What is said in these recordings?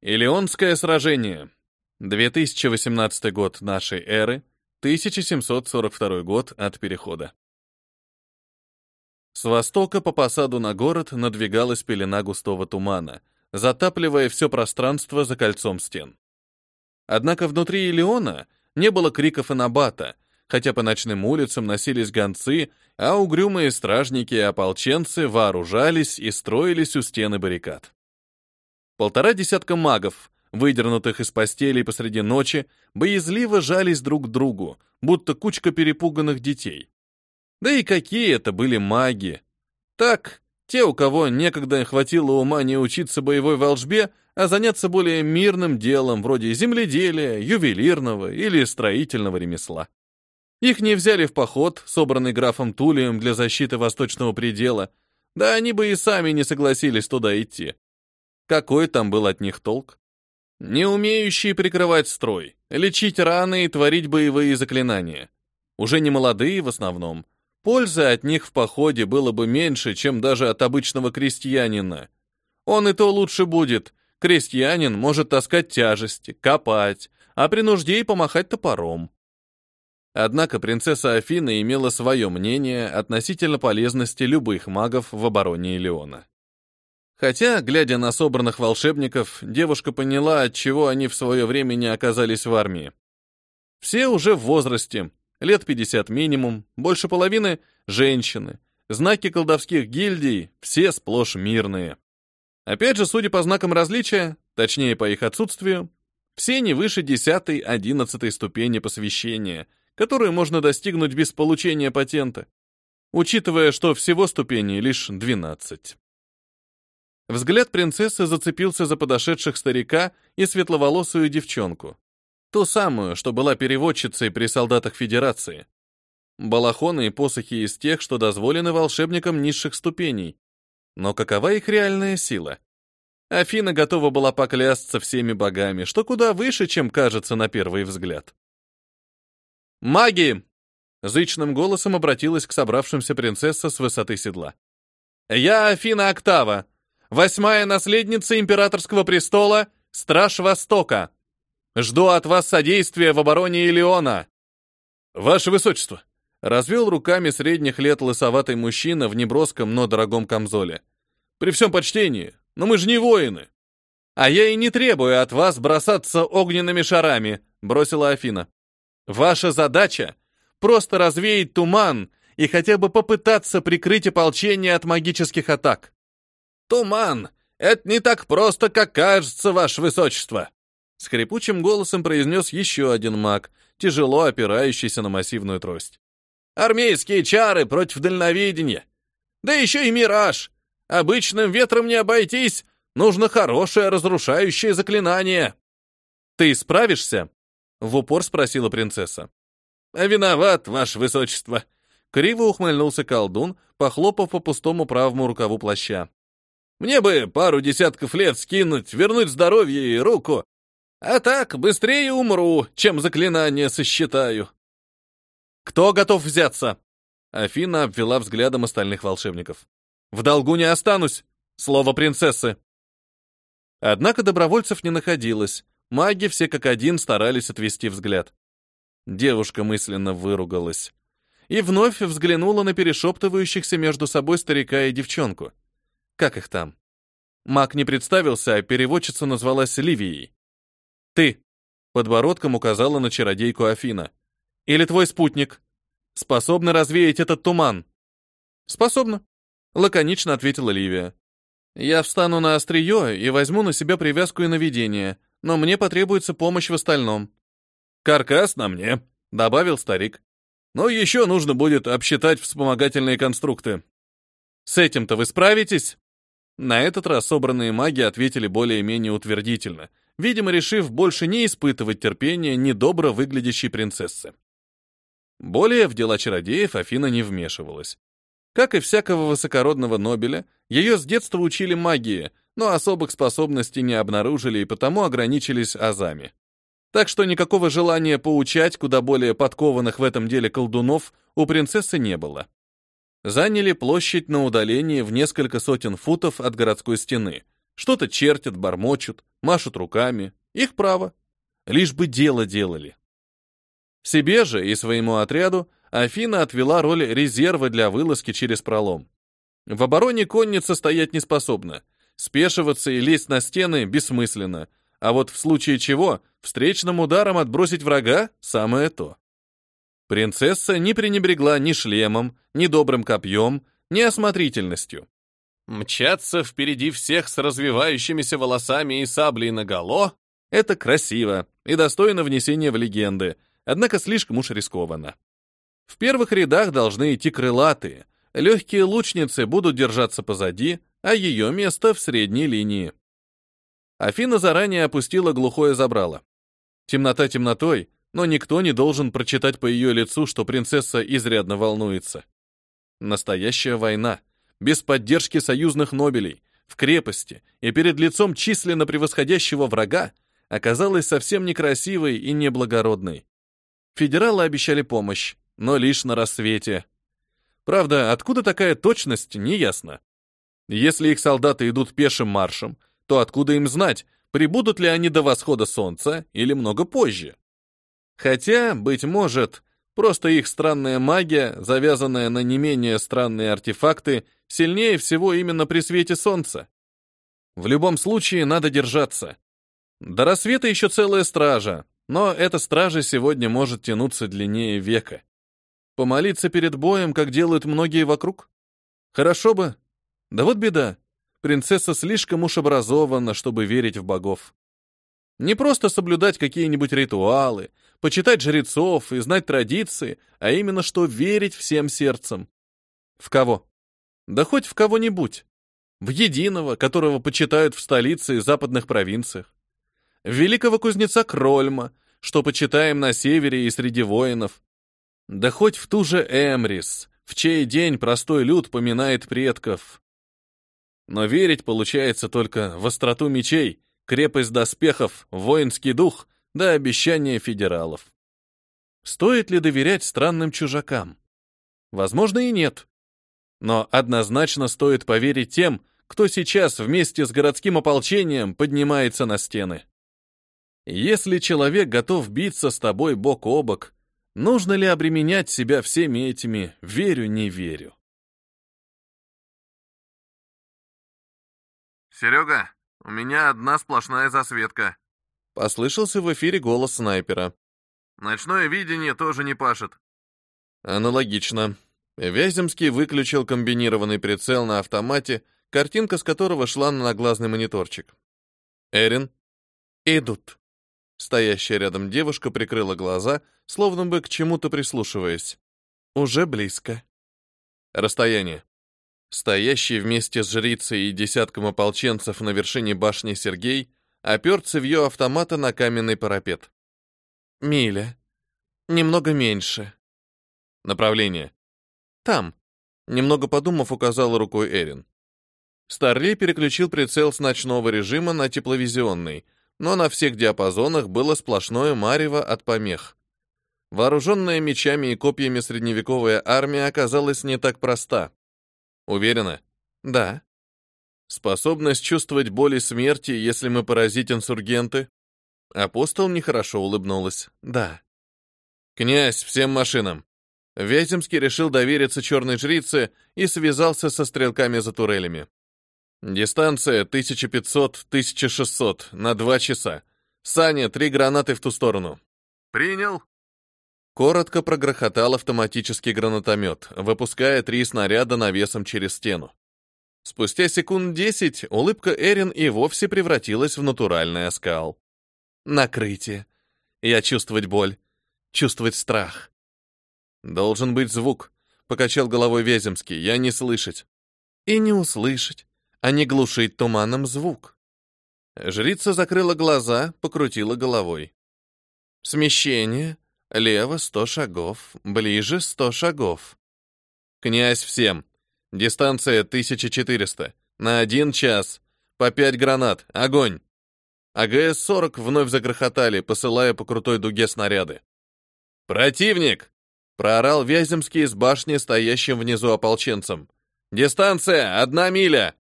Илионское сражение. 2018 год нашей эры, 1742 год от перехода. С востока по посаду на город надвигалась пелена густого тумана, затапливая все пространство за кольцом стен. Однако внутри Илиона не было криков и набата, хотя по ночным улицам носились гонцы, а угрюмые стражники и ополченцы вооружались и строились у стены баррикад. Полтора десятка магов, выдернутых из постелей посреди ночи, боязливо жались друг к другу, будто кучка перепуганных детей. Да и какие это были маги! Так, те, у кого некогда хватило ума не учиться боевой волжбе, а заняться более мирным делом, вроде земледелия, ювелирного или строительного ремесла. Их не взяли в поход, собранный графом Тулием для защиты восточного предела, да они бы и сами не согласились туда идти. Какой там был от них толк? Не умеющие прикрывать строй, лечить раны и творить боевые заклинания. Уже не молодые в основном. Пользы от них в походе было бы меньше, чем даже от обычного крестьянина. Он и то лучше будет. Крестьянин может таскать тяжести, копать, а при нужде и помахать топором. Однако принцесса Афина имела свое мнение относительно полезности любых магов в обороне Илеона. Хотя, глядя на собранных волшебников, девушка поняла, от чего они в свое время не оказались в армии. Все уже в возрасте, лет 50 минимум, больше половины — женщины. Знаки колдовских гильдий все сплошь мирные. Опять же, судя по знакам различия, точнее по их отсутствию, все не выше 10-11 ступени посвящения, которую можно достигнуть без получения патента, учитывая, что всего ступеней лишь 12. Взгляд принцессы зацепился за подошедших старика и светловолосую девчонку. Ту самую, что была переводчицей при солдатах Федерации. Балахоны и посохи из тех, что дозволены волшебникам низших ступеней. Но какова их реальная сила? Афина готова была поклясться всеми богами, что куда выше, чем кажется на первый взгляд. «Маги!» — зычным голосом обратилась к собравшимся принцесса с высоты седла. «Я Афина Октава, восьмая наследница императорского престола, страж Востока. Жду от вас содействия в обороне Илеона. Ваше высочество, развел руками средних лет лысоватый мужчина в неброском, но дорогом камзоле. При всем почтении, но мы же не воины. А я и не требую от вас бросаться огненными шарами, бросила Афина. Ваша задача просто развеять туман и хотя бы попытаться прикрыть ополчение от магических атак. «Туман! Это не так просто, как кажется, ваше высочество!» С хрипучим голосом произнес еще один маг, тяжело опирающийся на массивную трость. «Армейские чары против дальновидения! Да еще и мираж! Обычным ветром не обойтись, нужно хорошее разрушающее заклинание!» «Ты справишься?» — в упор спросила принцесса. «Виноват, ваше высочество!» Криво ухмыльнулся колдун, похлопав по пустому правому рукаву плаща. Мне бы пару десятков лет скинуть, вернуть здоровье и руку. А так быстрее умру, чем заклинание сосчитаю. Кто готов взяться? Афина обвела взглядом остальных волшебников. В долгу не останусь. Слово принцессы. Однако добровольцев не находилось. Маги все как один старались отвести взгляд. Девушка мысленно выругалась и вновь взглянула на перешептывающихся между собой старика и девчонку. Как их там? Маг не представился, а переводчица назвалась Ливией. Ты, подбородком указала на чародейку Афина. Или твой спутник. Способна развеять этот туман? Способна, лаконично ответила Ливия. Я встану на острие и возьму на себя привязку и наведение, но мне потребуется помощь в остальном. Каркас на мне, добавил старик. Но еще нужно будет обсчитать вспомогательные конструкты. С этим-то вы справитесь? На этот раз собранные маги ответили более-менее утвердительно, видимо, решив больше не испытывать терпения недобро выглядящей принцессы. Более в дела чародеев Афина не вмешивалась. Как и всякого высокородного Нобеля, ее с детства учили магии, но особых способностей не обнаружили и потому ограничились азами. Так что никакого желания поучать куда более подкованных в этом деле колдунов у принцессы не было заняли площадь на удалении в несколько сотен футов от городской стены, Что-то чертят, бормочут, машут руками. Их право. Лишь бы дело делали. Себе же и своему отряду Афина отвела роль резерва для вылазки через пролом. В обороне конница стоять не способна. Спешиваться и лезть на стены бессмысленно. А вот в случае чего, встречным ударом отбросить врага – самое то. Принцесса не пренебрегла ни шлемом, ни добрым копьем, ни осмотрительностью. Мчаться впереди всех с развивающимися волосами и саблей наголо — это красиво и достойно внесения в легенды, однако слишком уж рискованно. В первых рядах должны идти крылатые, легкие лучницы будут держаться позади, а ее место в средней линии. Афина заранее опустила глухое забрало. Темнота темнотой, но никто не должен прочитать по ее лицу, что принцесса изрядно волнуется. Настоящая война, без поддержки союзных нобелей, в крепости и перед лицом численно превосходящего врага, оказалась совсем некрасивой и неблагородной. Федералы обещали помощь, но лишь на рассвете. Правда, откуда такая точность, неясно. Если их солдаты идут пешим маршем, то откуда им знать, прибудут ли они до восхода солнца или много позже? Хотя, быть может, просто их странная магия, завязанная на не менее странные артефакты, сильнее всего именно при свете солнца. В любом случае надо держаться. До рассвета еще целая стража, но эта стража сегодня может тянуться длиннее века. Помолиться перед боем, как делают многие вокруг? Хорошо бы. Да вот беда. Принцесса слишком уж образована, чтобы верить в богов. Не просто соблюдать какие-нибудь ритуалы, почитать жрецов и знать традиции, а именно что верить всем сердцем. В кого? Да хоть в кого-нибудь. В единого, которого почитают в столице и западных провинциях. В великого кузнеца Крольма, что почитаем на севере и среди воинов. Да хоть в ту же Эмрис, в чей день простой люд поминает предков. Но верить получается только в остроту мечей, крепость доспехов, воинский дух — до обещания федералов. Стоит ли доверять странным чужакам? Возможно и нет. Но однозначно стоит поверить тем, кто сейчас вместе с городским ополчением поднимается на стены. Если человек готов биться с тобой бок о бок, нужно ли обременять себя всеми этими «верю, не верю»? «Серега, у меня одна сплошная засветка», Послышался в эфире голос снайпера. Ночное видение тоже не пашет. Аналогично. Вяземский выключил комбинированный прицел на автомате, картинка с которого шла на наглазный мониторчик. Эрин. Идут. Стоящая рядом девушка прикрыла глаза, словно бы к чему-то прислушиваясь. Уже близко. Расстояние. Стоящий вместе с жрицей и десятком ополченцев на вершине башни Сергей опер цевьё автомата на каменный парапет. «Миля. Немного меньше». «Направление». «Там». Немного подумав, указала рукой Эрин. Старли переключил прицел с ночного режима на тепловизионный, но на всех диапазонах было сплошное марево от помех. Вооруженная мечами и копьями средневековая армия оказалась не так проста. Уверена? Да. Способность чувствовать боль и смерти, если мы поразить инсургенты? Апостол нехорошо улыбнулась. Да. Князь, всем машинам. Вяземский решил довериться черной жрице и связался со стрелками за турелями. Дистанция 1500-1600 на два часа. Саня, три гранаты в ту сторону. Принял. Коротко прогрохотал автоматический гранатомет, выпуская три снаряда навесом через стену. Спустя секунд десять улыбка Эрин и вовсе превратилась в натуральный оскал. Накрытие. Я чувствовать боль, чувствовать страх. Должен быть звук, покачал головой Вяземский, я не слышать. И не услышать, а не глушить туманом звук. Жрица закрыла глаза, покрутила головой. Смещение. Лево сто шагов, ближе сто шагов. Князь всем. Дистанция 1400. На один час. По пять гранат. Огонь. АГС-40 вновь загрохотали, посылая по крутой дуге снаряды. «Противник!» — проорал Вяземский из башни, стоящим внизу ополченцем. «Дистанция! Одна миля!»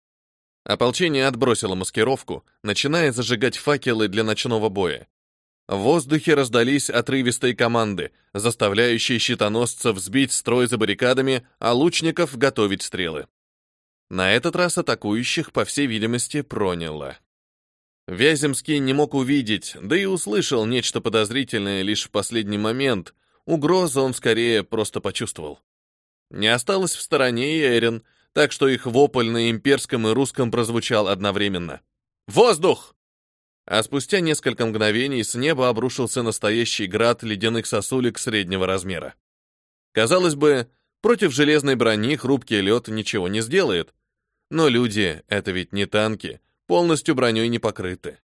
Ополчение отбросило маскировку, начиная зажигать факелы для ночного боя. В воздухе раздались отрывистые команды, заставляющие щитоносцев сбить строй за баррикадами, а лучников готовить стрелы. На этот раз атакующих, по всей видимости, проняло. Вяземский не мог увидеть, да и услышал нечто подозрительное лишь в последний момент. Угрозу он скорее просто почувствовал. Не осталось в стороне и Эрин, так что их вопль на имперском и русском прозвучал одновременно. «Воздух!» А спустя несколько мгновений с неба обрушился настоящий град ледяных сосулек среднего размера. Казалось бы, против железной брони хрупкий лед ничего не сделает. Но люди — это ведь не танки, полностью броней не покрыты.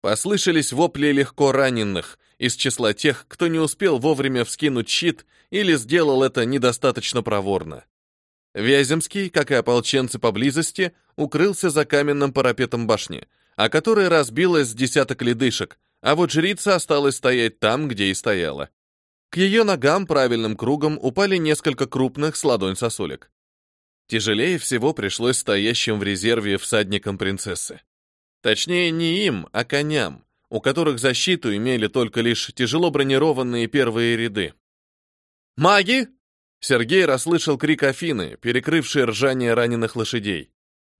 Послышались вопли легко раненых из числа тех, кто не успел вовремя вскинуть щит или сделал это недостаточно проворно. Вяземский, как и ополченцы поблизости, укрылся за каменным парапетом башни, о которой разбилось десяток ледышек, а вот жрица осталась стоять там, где и стояла. К ее ногам правильным кругом упали несколько крупных с ладонь сосулек. Тяжелее всего пришлось стоящим в резерве всадникам принцессы. Точнее, не им, а коням, у которых защиту имели только лишь тяжело бронированные первые ряды. «Маги!» Сергей расслышал крик Афины, перекрывший ржание раненых лошадей.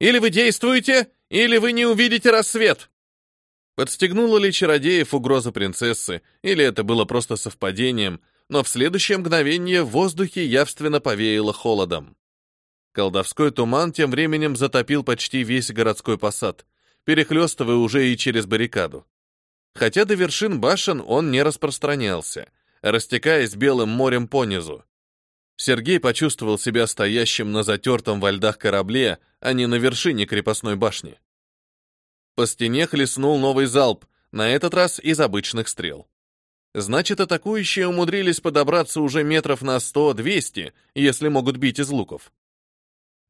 «Или вы действуете, или вы не увидите рассвет!» Подстегнула ли чародеев угроза принцессы, или это было просто совпадением, но в следующее мгновение в воздухе явственно повеяло холодом. Колдовской туман тем временем затопил почти весь городской посад, перехлестывая уже и через баррикаду. Хотя до вершин башен он не распространялся, растекаясь белым морем понизу. Сергей почувствовал себя стоящим на затертом во льдах корабле, а не на вершине крепостной башни. По стене хлестнул новый залп, на этот раз из обычных стрел. Значит, атакующие умудрились подобраться уже метров на 100-200, если могут бить из луков.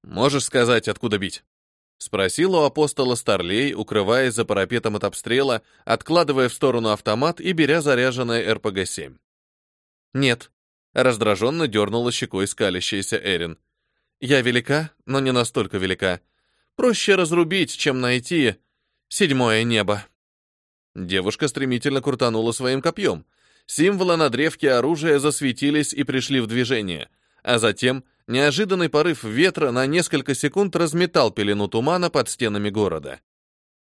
Можешь сказать, откуда бить? Спросил у апостола Старлей, укрываясь за парапетом от обстрела, откладывая в сторону автомат и беря заряженное РПГ-7. «Нет», — раздраженно дернула щекой скалящаяся Эрин. «Я велика, но не настолько велика. Проще разрубить, чем найти седьмое небо». Девушка стремительно крутанула своим копьем. Символы на древке оружия засветились и пришли в движение, а затем — неожиданный порыв ветра на несколько секунд разметал пелену тумана под стенами города.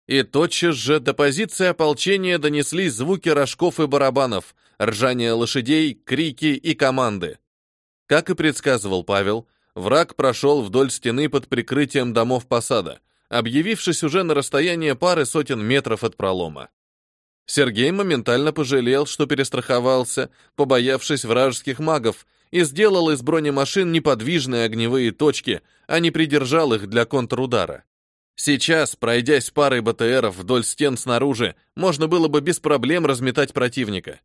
И тотчас же до позиции ополчения донеслись звуки рожков и барабанов, ржание лошадей, крики и команды. Как и предсказывал Павел, враг прошел вдоль стены под прикрытием домов посада, объявившись уже на расстоянии пары сотен метров от пролома. Сергей моментально пожалел, что перестраховался, побоявшись вражеских магов, и сделал из бронемашин неподвижные огневые точки, а не придержал их для контрудара. Сейчас, пройдясь парой БТРов вдоль стен снаружи, можно было бы без проблем разметать противника.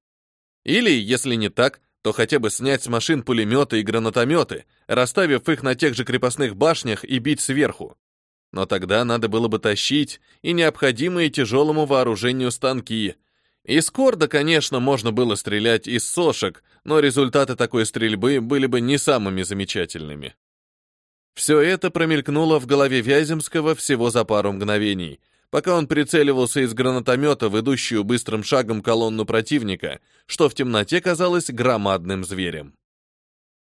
Или, если не так, то хотя бы снять с машин пулеметы и гранатометы, расставив их на тех же крепостных башнях и бить сверху. Но тогда надо было бы тащить и необходимые тяжелому вооружению станки, из корда, конечно, можно было стрелять из сошек, но результаты такой стрельбы были бы не самыми замечательными. Все это промелькнуло в голове Вяземского всего за пару мгновений, пока он прицеливался из гранатомета в идущую быстрым шагом колонну противника, что в темноте казалось громадным зверем.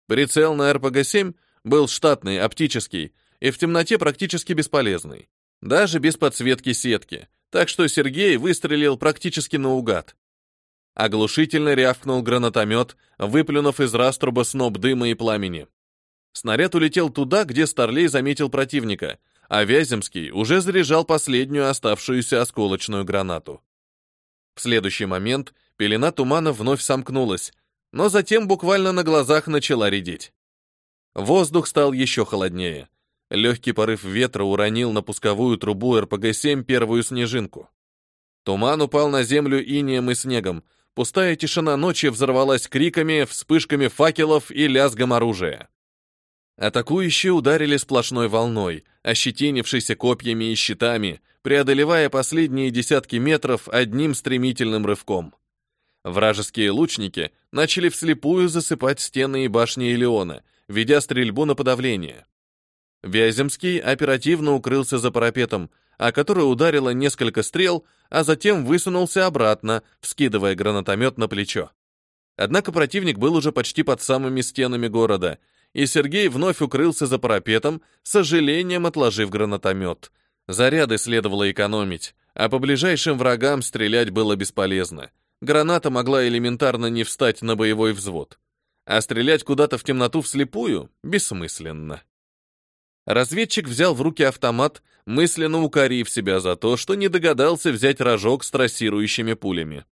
Прицел на РПГ-7 был штатный, оптический, и в темноте практически бесполезный, даже без подсветки сетки, так что Сергей выстрелил практически наугад. Оглушительно рявкнул гранатомет, выплюнув из раструба сноп дыма и пламени. Снаряд улетел туда, где Старлей заметил противника, а Вяземский уже заряжал последнюю оставшуюся осколочную гранату. В следующий момент пелена тумана вновь сомкнулась, но затем буквально на глазах начала редеть. Воздух стал еще холоднее, Легкий порыв ветра уронил на пусковую трубу РПГ-7 первую снежинку. Туман упал на землю инеем и снегом. Пустая тишина ночи взорвалась криками, вспышками факелов и лязгом оружия. Атакующие ударили сплошной волной, ощетинившейся копьями и щитами, преодолевая последние десятки метров одним стремительным рывком. Вражеские лучники начали вслепую засыпать стены и башни Элеона, ведя стрельбу на подавление. Вяземский оперативно укрылся за парапетом, о который ударило несколько стрел, а затем высунулся обратно, вскидывая гранатомет на плечо. Однако противник был уже почти под самыми стенами города, и Сергей вновь укрылся за парапетом, с сожалением отложив гранатомет. Заряды следовало экономить, а по ближайшим врагам стрелять было бесполезно. Граната могла элементарно не встать на боевой взвод. А стрелять куда-то в темноту вслепую бессмысленно. Разведчик взял в руки автомат, мысленно укорив себя за то, что не догадался взять рожок с трассирующими пулями.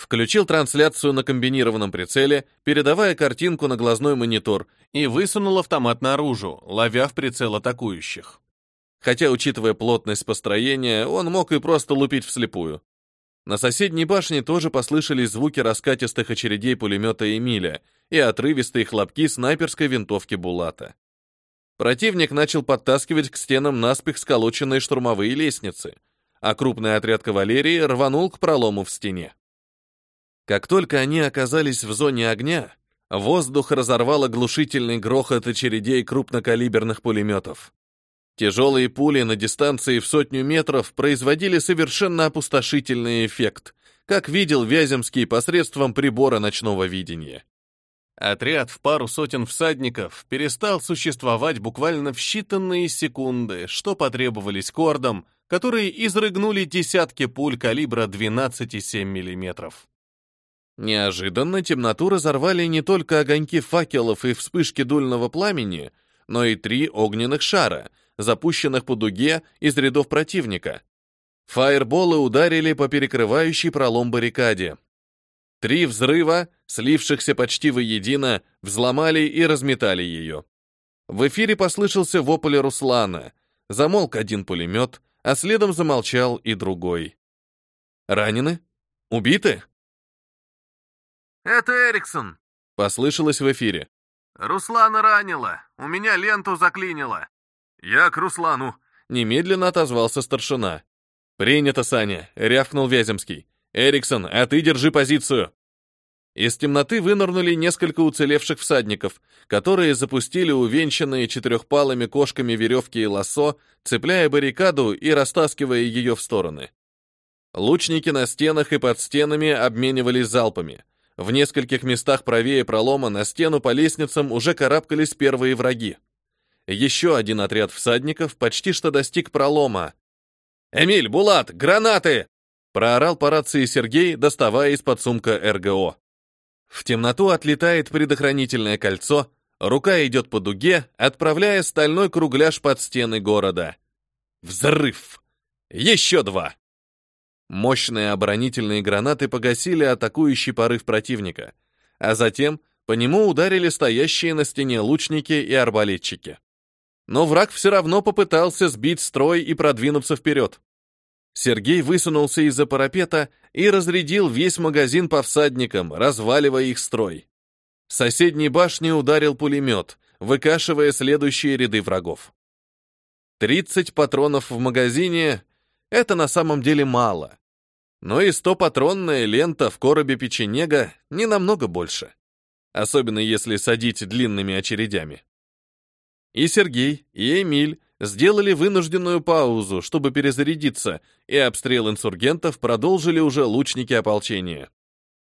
Включил трансляцию на комбинированном прицеле, передавая картинку на глазной монитор, и высунул автомат наружу, ловя в прицел атакующих. Хотя, учитывая плотность построения, он мог и просто лупить вслепую. На соседней башне тоже послышались звуки раскатистых очередей пулемета Эмиля и отрывистые хлопки снайперской винтовки Булата. Противник начал подтаскивать к стенам наспех сколоченные штурмовые лестницы, а крупный отряд кавалерии рванул к пролому в стене. Как только они оказались в зоне огня, воздух разорвал оглушительный грохот очередей крупнокалиберных пулеметов. Тяжелые пули на дистанции в сотню метров производили совершенно опустошительный эффект, как видел Вяземский посредством прибора ночного видения. Отряд в пару сотен всадников перестал существовать буквально в считанные секунды, что потребовались кордам, которые изрыгнули десятки пуль калибра 12,7 мм. Неожиданно темноту разорвали не только огоньки факелов и вспышки дульного пламени, но и три огненных шара, запущенных по дуге из рядов противника. Фаерболы ударили по перекрывающей пролом баррикаде. Три взрыва, слившихся почти воедино, взломали и разметали ее. В эфире послышался вопль Руслана. Замолк один пулемет, а следом замолчал и другой. «Ранены? Убиты?» «Это Эриксон!» — послышалось в эфире. «Руслана ранила! У меня ленту заклинило!» «Я к Руслану!» — немедленно отозвался старшина. «Принято, Саня!» — рявкнул Вяземский. «Эриксон, а ты держи позицию!» Из темноты вынырнули несколько уцелевших всадников, которые запустили увенчанные четырехпалыми кошками веревки и лассо, цепляя баррикаду и растаскивая ее в стороны. Лучники на стенах и под стенами обменивались залпами. В нескольких местах правее пролома на стену по лестницам уже карабкались первые враги. Еще один отряд всадников почти что достиг пролома. «Эмиль, Булат, гранаты!» проорал по рации Сергей, доставая из-под сумка РГО. В темноту отлетает предохранительное кольцо, рука идет по дуге, отправляя стальной кругляш под стены города. Взрыв! Еще два! Мощные оборонительные гранаты погасили атакующий порыв противника, а затем по нему ударили стоящие на стене лучники и арбалетчики. Но враг все равно попытался сбить строй и продвинуться вперед. Сергей высунулся из-за парапета и разрядил весь магазин по всадникам, разваливая их строй. С соседней башни ударил пулемет, выкашивая следующие ряды врагов. 30 патронов в магазине — это на самом деле мало, но и 100-патронная лента в коробе печенега не намного больше, особенно если садить длинными очередями. И Сергей, и Эмиль сделали вынужденную паузу, чтобы перезарядиться, и обстрел инсургентов продолжили уже лучники ополчения.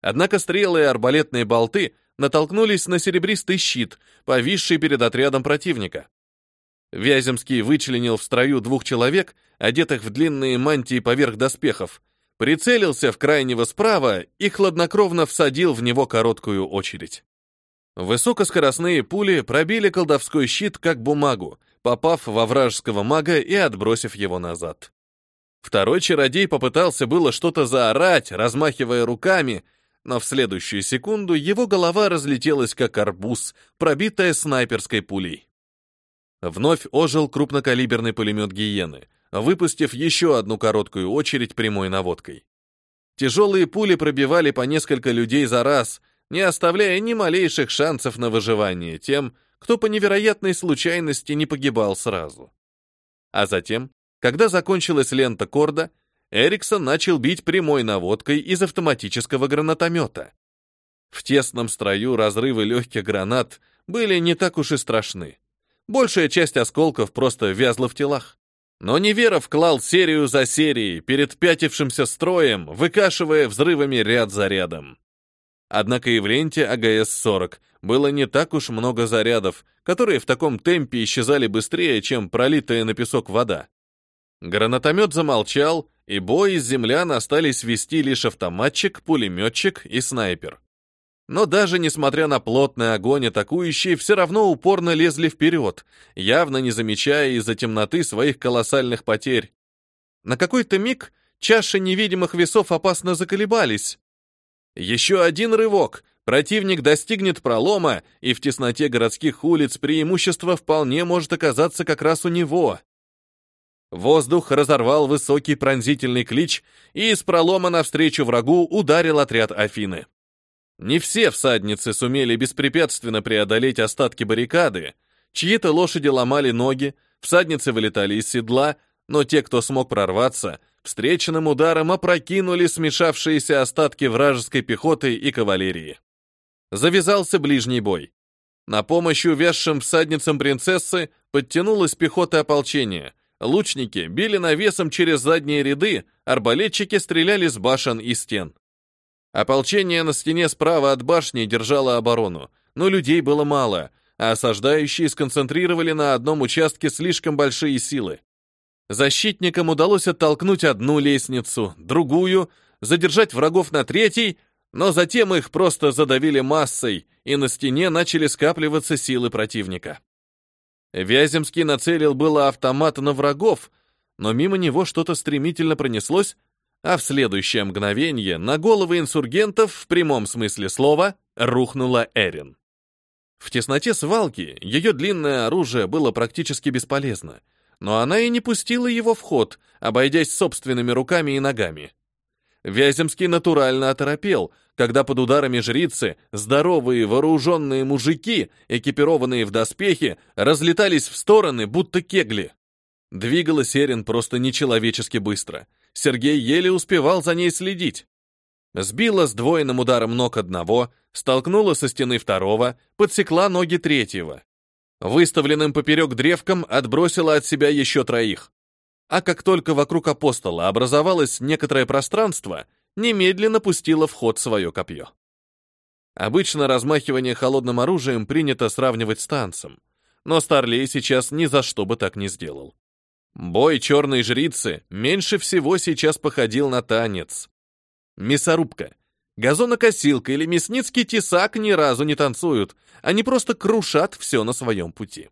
Однако стрелы и арбалетные болты натолкнулись на серебристый щит, повисший перед отрядом противника. Вяземский вычленил в строю двух человек, одетых в длинные мантии поверх доспехов, прицелился в крайнего справа и хладнокровно всадил в него короткую очередь. Высокоскоростные пули пробили колдовской щит как бумагу, попав во вражеского мага и отбросив его назад. Второй чародей попытался было что-то заорать, размахивая руками, но в следующую секунду его голова разлетелась как арбуз, пробитая снайперской пулей. Вновь ожил крупнокалиберный пулемет «Гиены», выпустив еще одну короткую очередь прямой наводкой. Тяжелые пули пробивали по несколько людей за раз, не оставляя ни малейших шансов на выживание тем, кто по невероятной случайности не погибал сразу. А затем, когда закончилась лента корда, Эриксон начал бить прямой наводкой из автоматического гранатомета. В тесном строю разрывы легких гранат были не так уж и страшны. большая часть осколков просто вязла в телах. Но Неверов клал серию за серией перед пятившимся строем, выкашивая взрывами ряд за рядом. Однако и в ленте АГС-40 было не так уж много зарядов, которые в таком темпе исчезали быстрее, чем пролитая на песок вода. Гранатомет замолчал, и бой из землян остались вести лишь автоматчик, пулеметчик и снайпер. Но даже несмотря на плотный огонь, атакующие все равно упорно лезли вперед, явно не замечая из-за темноты своих колоссальных потерь. На какой-то миг чаши невидимых весов опасно заколебались. Еще один рывок, противник достигнет пролома, и в тесноте городских улиц преимущество вполне может оказаться как раз у него. Воздух разорвал высокий пронзительный клич, и из пролома навстречу врагу ударил отряд Афины. Не все всадницы сумели беспрепятственно преодолеть остатки баррикады, чьи-то лошади ломали ноги, всадницы вылетали из седла, но те, кто смог прорваться, встреченным ударом опрокинули смешавшиеся остатки вражеской пехоты и кавалерии. Завязался ближний бой. На помощь увязшим всадницам принцессы подтянулась пехота ополчения. Лучники били навесом через задние ряды, арбалетчики стреляли с башен и стен. Ополчение на стене справа от башни держало оборону, но людей было мало, а осаждающие сконцентрировали на одном участке слишком большие силы. Защитникам удалось оттолкнуть одну лестницу, другую, задержать врагов на третьей, но затем их просто задавили массой, и на стене начали скапливаться силы противника. Вяземский нацелил было автомат на врагов, но мимо него что-то стремительно пронеслось, а в следующее мгновение на головы инсургентов в прямом смысле слова рухнула Эрин. В тесноте свалки ее длинное оружие было практически бесполезно, но она и не пустила его в ход, обойдясь собственными руками и ногами. Вяземский натурально оторопел, когда под ударами жрицы здоровые вооруженные мужики, экипированные в доспехи, разлетались в стороны, будто кегли. Двигалась Эрин просто нечеловечески быстро — Сергей еле успевал за ней следить. Сбила с двойным ударом ног одного, столкнула со стены второго, подсекла ноги третьего. Выставленным поперек древком отбросила от себя еще троих. А как только вокруг апостола образовалось некоторое пространство, немедленно пустила в ход свое копье. Обычно размахивание холодным оружием принято сравнивать с танцем, но Старлей сейчас ни за что бы так не сделал. Бой черной жрицы меньше всего сейчас походил на танец. Мясорубка, газонокосилка или мясницкий тесак ни разу не танцуют, они просто крушат все на своем пути.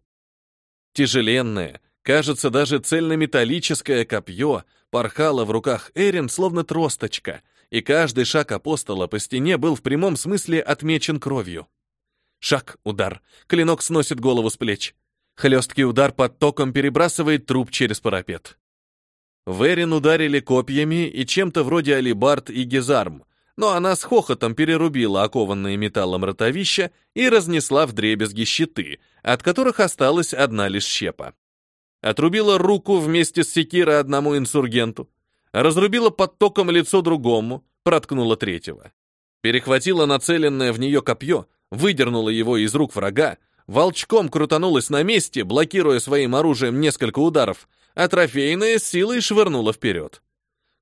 Тяжеленное, кажется, даже цельнометаллическое копье порхало в руках Эрин словно тросточка, и каждый шаг апостола по стене был в прямом смысле отмечен кровью. Шаг, удар, клинок сносит голову с плеч. Хлесткий удар под током перебрасывает труп через парапет. Верин ударили копьями и чем-то вроде алибард и гизарм, но она с хохотом перерубила окованные металлом ротовища и разнесла в дребезги щиты, от которых осталась одна лишь щепа. Отрубила руку вместе с секирой одному инсургенту, разрубила под током лицо другому, проткнула третьего. Перехватила нацеленное в нее копье, выдернула его из рук врага, волчком крутанулась на месте, блокируя своим оружием несколько ударов, а трофейная с силой швырнула вперед.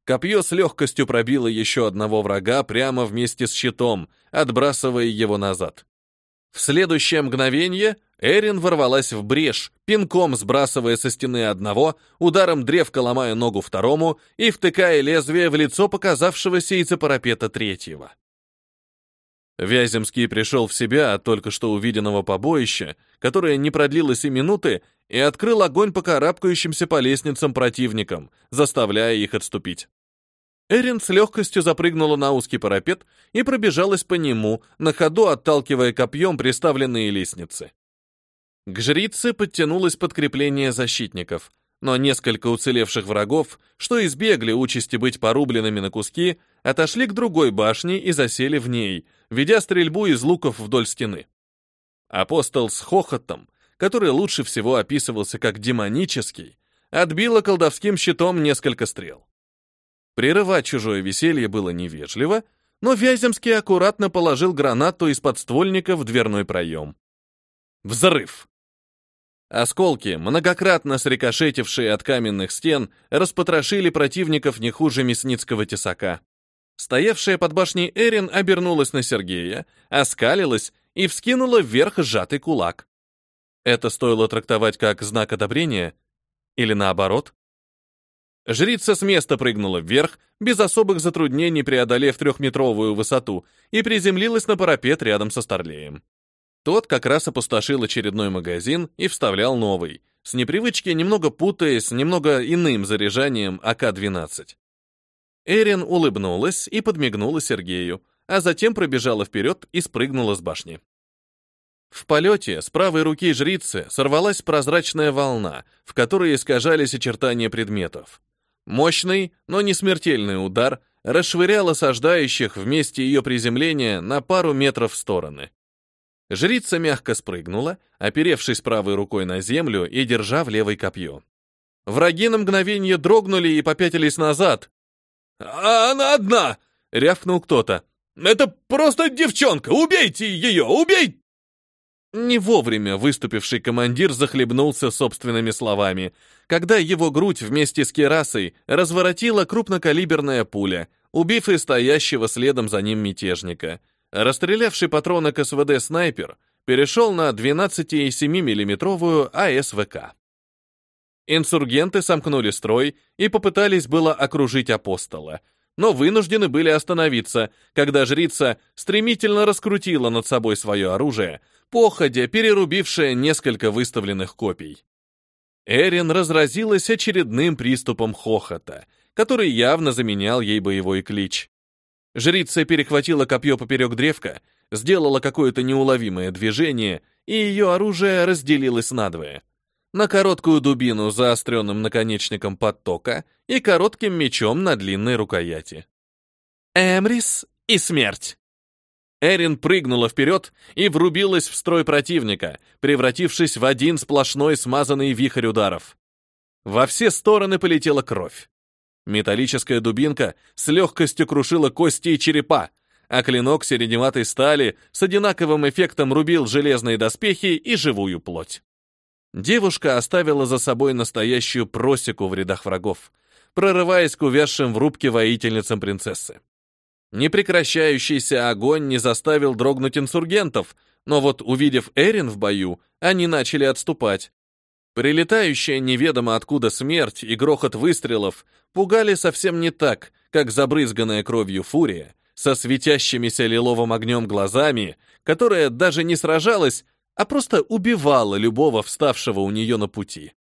Копье с легкостью пробило еще одного врага прямо вместе с щитом, отбрасывая его назад. В следующее мгновение Эрин ворвалась в брешь, пинком сбрасывая со стены одного, ударом древка ломая ногу второму и втыкая лезвие в лицо показавшегося из-за парапета третьего. Вяземский пришел в себя от только что увиденного побоища, которое не продлилось и минуты, и открыл огонь по карабкающимся по лестницам противникам, заставляя их отступить. Эрин с легкостью запрыгнула на узкий парапет и пробежалась по нему, на ходу отталкивая копьем приставленные лестницы. К жрице подтянулось подкрепление защитников, но несколько уцелевших врагов, что избегли участи быть порубленными на куски, отошли к другой башне и засели в ней, ведя стрельбу из луков вдоль стены. Апостол с хохотом, который лучше всего описывался как демонический, отбила колдовским щитом несколько стрел. Прерывать чужое веселье было невежливо, но Вяземский аккуратно положил гранату из подствольника в дверной проем. Взрыв! Осколки, многократно срикошетившие от каменных стен, распотрошили противников не хуже мясницкого тесака. Стоявшая под башней Эрин обернулась на Сергея, оскалилась и вскинула вверх сжатый кулак. Это стоило трактовать как знак одобрения или наоборот? Жрица с места прыгнула вверх, без особых затруднений преодолев трехметровую высоту, и приземлилась на парапет рядом со Старлеем. Тот как раз опустошил очередной магазин и вставлял новый, с непривычки немного путаясь, немного иным заряжанием АК-12. Эрин улыбнулась и подмигнула Сергею, а затем пробежала вперед и спрыгнула с башни. В полете с правой руки жрицы сорвалась прозрачная волна, в которой искажались очертания предметов. Мощный, но не смертельный удар расшвырял осаждающих вместе ее приземления на пару метров в стороны. Жрица мягко спрыгнула, оперевшись правой рукой на землю и держа в левой копье. Враги на мгновение дрогнули и попятились назад. «А она одна!» — рявкнул кто-то. «Это просто девчонка! Убейте ее! Убейте!» Не вовремя выступивший командир захлебнулся собственными словами, когда его грудь вместе с керасой разворотила крупнокалиберная пуля, убив и стоящего следом за ним мятежника. Расстрелявший патроны к СВД снайпер перешел на 12,7 миллиметровую АСВК. Инсургенты сомкнули строй и попытались было окружить апостола, но вынуждены были остановиться, когда жрица стремительно раскрутила над собой свое оружие, походя перерубившая несколько выставленных копий. Эрин разразилась очередным приступом хохота, который явно заменял ей боевой клич. Жрица перехватила копье поперек древка, сделала какое-то неуловимое движение, и ее оружие разделилось надвое. На короткую дубину с заостренным наконечником подтока и коротким мечом на длинной рукояти. Эмрис и смерть. Эрин прыгнула вперед и врубилась в строй противника, превратившись в один сплошной смазанный вихрь ударов. Во все стороны полетела кровь. Металлическая дубинка с легкостью крушила кости и черепа, а клинок сиреневатой стали с одинаковым эффектом рубил железные доспехи и живую плоть. Девушка оставила за собой настоящую просеку в рядах врагов, прорываясь к увязшим в рубке воительницам принцессы. Непрекращающийся огонь не заставил дрогнуть инсургентов, но вот увидев Эрин в бою, они начали отступать. Прилетающая неведомо откуда смерть и грохот выстрелов пугали совсем не так, как забрызганная кровью фурия, со светящимися лиловым огнем глазами, которая даже не сражалась, а просто убивала любого вставшего у нее на пути.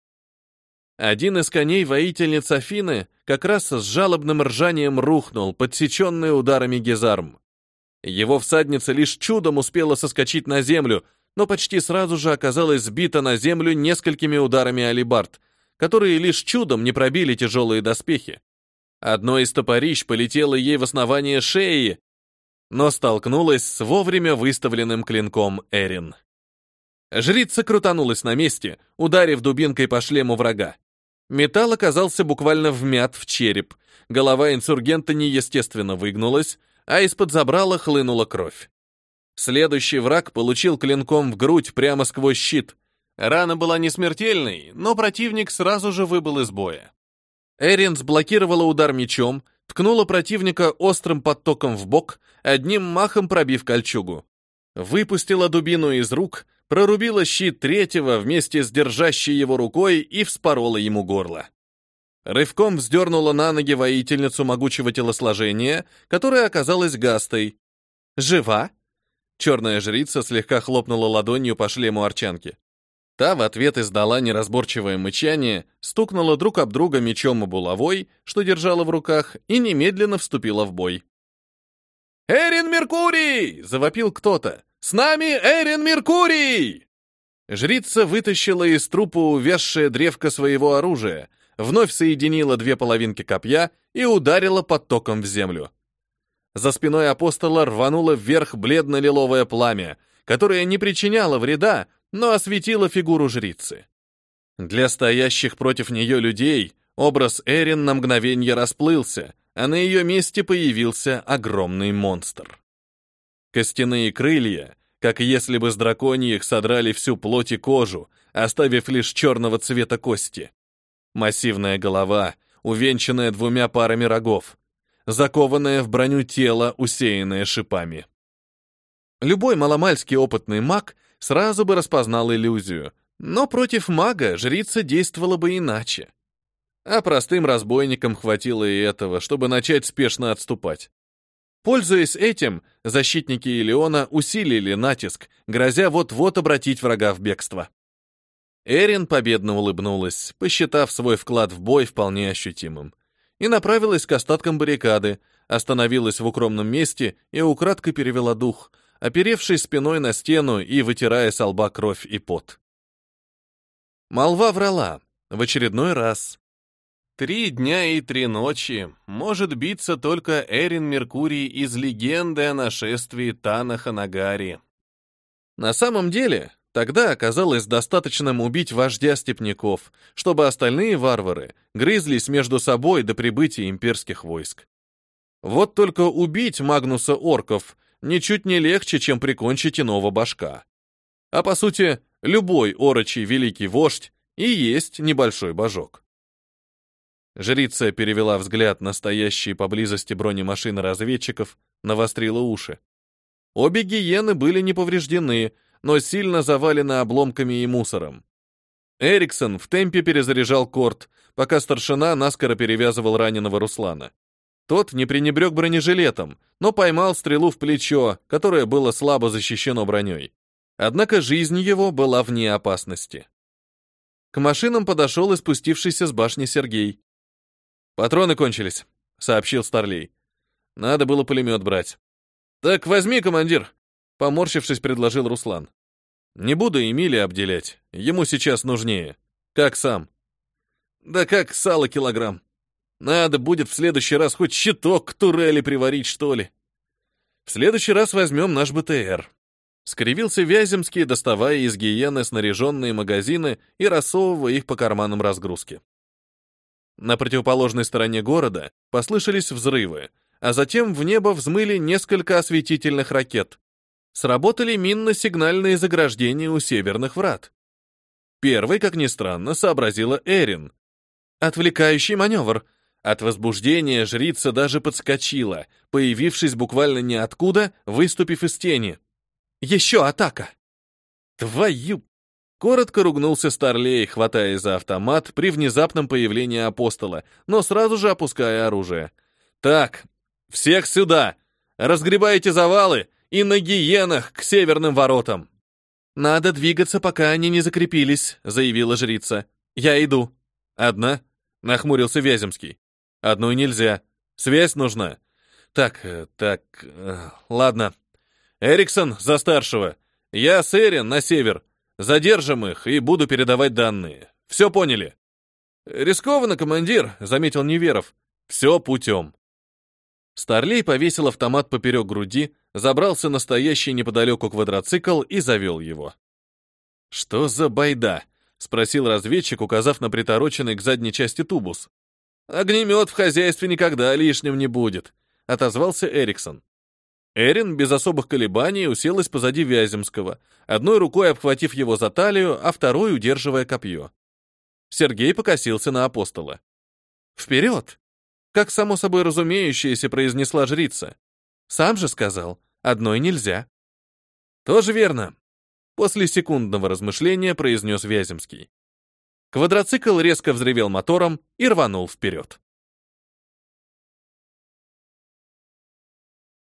Один из коней воительниц Афины как раз с жалобным ржанием рухнул, подсеченный ударами гизарм. Его всадница лишь чудом успела соскочить на землю, но почти сразу же оказалась сбита на землю несколькими ударами алибард, которые лишь чудом не пробили тяжелые доспехи. Одно из топорищ полетело ей в основание шеи, но столкнулась с вовремя выставленным клинком Эрин. Жрица крутанулась на месте, ударив дубинкой по шлему врага. Металл оказался буквально вмят в череп, голова инсургента неестественно выгнулась, а из-под забрала хлынула кровь. Следующий враг получил клинком в грудь прямо сквозь щит. Рана была не смертельной, но противник сразу же выбыл из боя. Эрин сблокировала удар мечом, ткнула противника острым подтоком в бок, одним махом пробив кольчугу. Выпустила дубину из рук, прорубила щит третьего вместе с держащей его рукой и вспорола ему горло. Рывком вздернула на ноги воительницу могучего телосложения, которая оказалась гастой. «Жива?» Черная жрица слегка хлопнула ладонью по шлему арчанки. Та в ответ издала неразборчивое мычание, стукнула друг об друга мечом и булавой, что держала в руках, и немедленно вступила в бой. «Эрин Меркурий!» — завопил кто-то. «С нами Эрин Меркурий!» Жрица вытащила из трупа увязшее древко своего оружия, вновь соединила две половинки копья и ударила потоком в землю. За спиной апостола рвануло вверх бледно-лиловое пламя, которое не причиняло вреда, но осветило фигуру жрицы. Для стоящих против нее людей образ Эрин на мгновение расплылся, а на ее месте появился огромный монстр. Костяные крылья, как если бы с драконьих содрали всю плоть и кожу, оставив лишь черного цвета кости. Массивная голова, увенчанная двумя парами рогов, закованное в броню тело, усеянное шипами. Любой маломальский опытный маг сразу бы распознал иллюзию, но против мага жрица действовала бы иначе. А простым разбойникам хватило и этого, чтобы начать спешно отступать. Пользуясь этим, защитники Илеона усилили натиск, грозя вот-вот обратить врага в бегство. Эрин победно улыбнулась, посчитав свой вклад в бой вполне ощутимым, и направилась к остаткам баррикады, остановилась в укромном месте и украдкой перевела дух, оперевшись спиной на стену и вытирая с лба кровь и пот. Молва врала. В очередной раз. Три дня и три ночи может биться только Эрин Меркурий из легенды о нашествии Танаха Нагари. На самом деле, тогда оказалось достаточным убить вождя степняков, чтобы остальные варвары грызлись между собой до прибытия имперских войск. Вот только убить Магнуса Орков ничуть не легче, чем прикончить иного башка. А по сути, любой орочий великий вождь и есть небольшой божок. Жрица перевела взгляд на стоящие поблизости бронемашины разведчиков, навострила уши. Обе гиены были не повреждены, но сильно завалены обломками и мусором. Эриксон в темпе перезаряжал корт, пока старшина наскоро перевязывал раненого Руслана. Тот не пренебрег бронежилетом, но поймал стрелу в плечо, которое было слабо защищено броней. Однако жизнь его была вне опасности. К машинам подошел и спустившийся с башни Сергей. «Патроны кончились», — сообщил Старлей. «Надо было пулемет брать». «Так возьми, командир», — поморщившись, предложил Руслан. «Не буду Эмилия обделять. Ему сейчас нужнее. Как сам?» «Да как сало килограмм. Надо будет в следующий раз хоть щиток к турели приварить, что ли». «В следующий раз возьмем наш БТР», — скривился Вяземский, доставая из гиены снаряженные магазины и рассовывая их по карманам разгрузки. На противоположной стороне города послышались взрывы, а затем в небо взмыли несколько осветительных ракет. Сработали минно-сигнальные заграждения у северных врат. Первый, как ни странно, сообразила Эрин. Отвлекающий маневр. От возбуждения жрица даже подскочила, появившись буквально ниоткуда, выступив из тени. Еще атака! Твою Коротко ругнулся Старлей, хватаясь за автомат при внезапном появлении апостола, но сразу же опуская оружие. «Так, всех сюда! Разгребайте завалы и на гиенах к северным воротам!» «Надо двигаться, пока они не закрепились», — заявила жрица. «Я иду». «Одна?» — нахмурился Вяземский. «Одной нельзя. Связь нужна». «Так, э, так, э, ладно. Эриксон за старшего. Я с Эрин на север. Задержим их и буду передавать данные. Все поняли?» «Рискованно, командир», — заметил Неверов. «Все путем». Старлей повесил автомат поперек груди, забрался на стоящий неподалеку квадроцикл и завел его. «Что за байда?» — спросил разведчик, указав на притороченный к задней части тубус. «Огнемет в хозяйстве никогда лишним не будет», — отозвался Эриксон. Эрин без особых колебаний уселась позади Вяземского, одной рукой обхватив его за талию, а второй удерживая копье. Сергей покосился на апостола. «Вперед!» Как само собой разумеющееся произнесла жрица. «Сам же сказал, одной нельзя». «Тоже верно», — после секундного размышления произнес Вяземский. Квадроцикл резко взревел мотором и рванул вперед.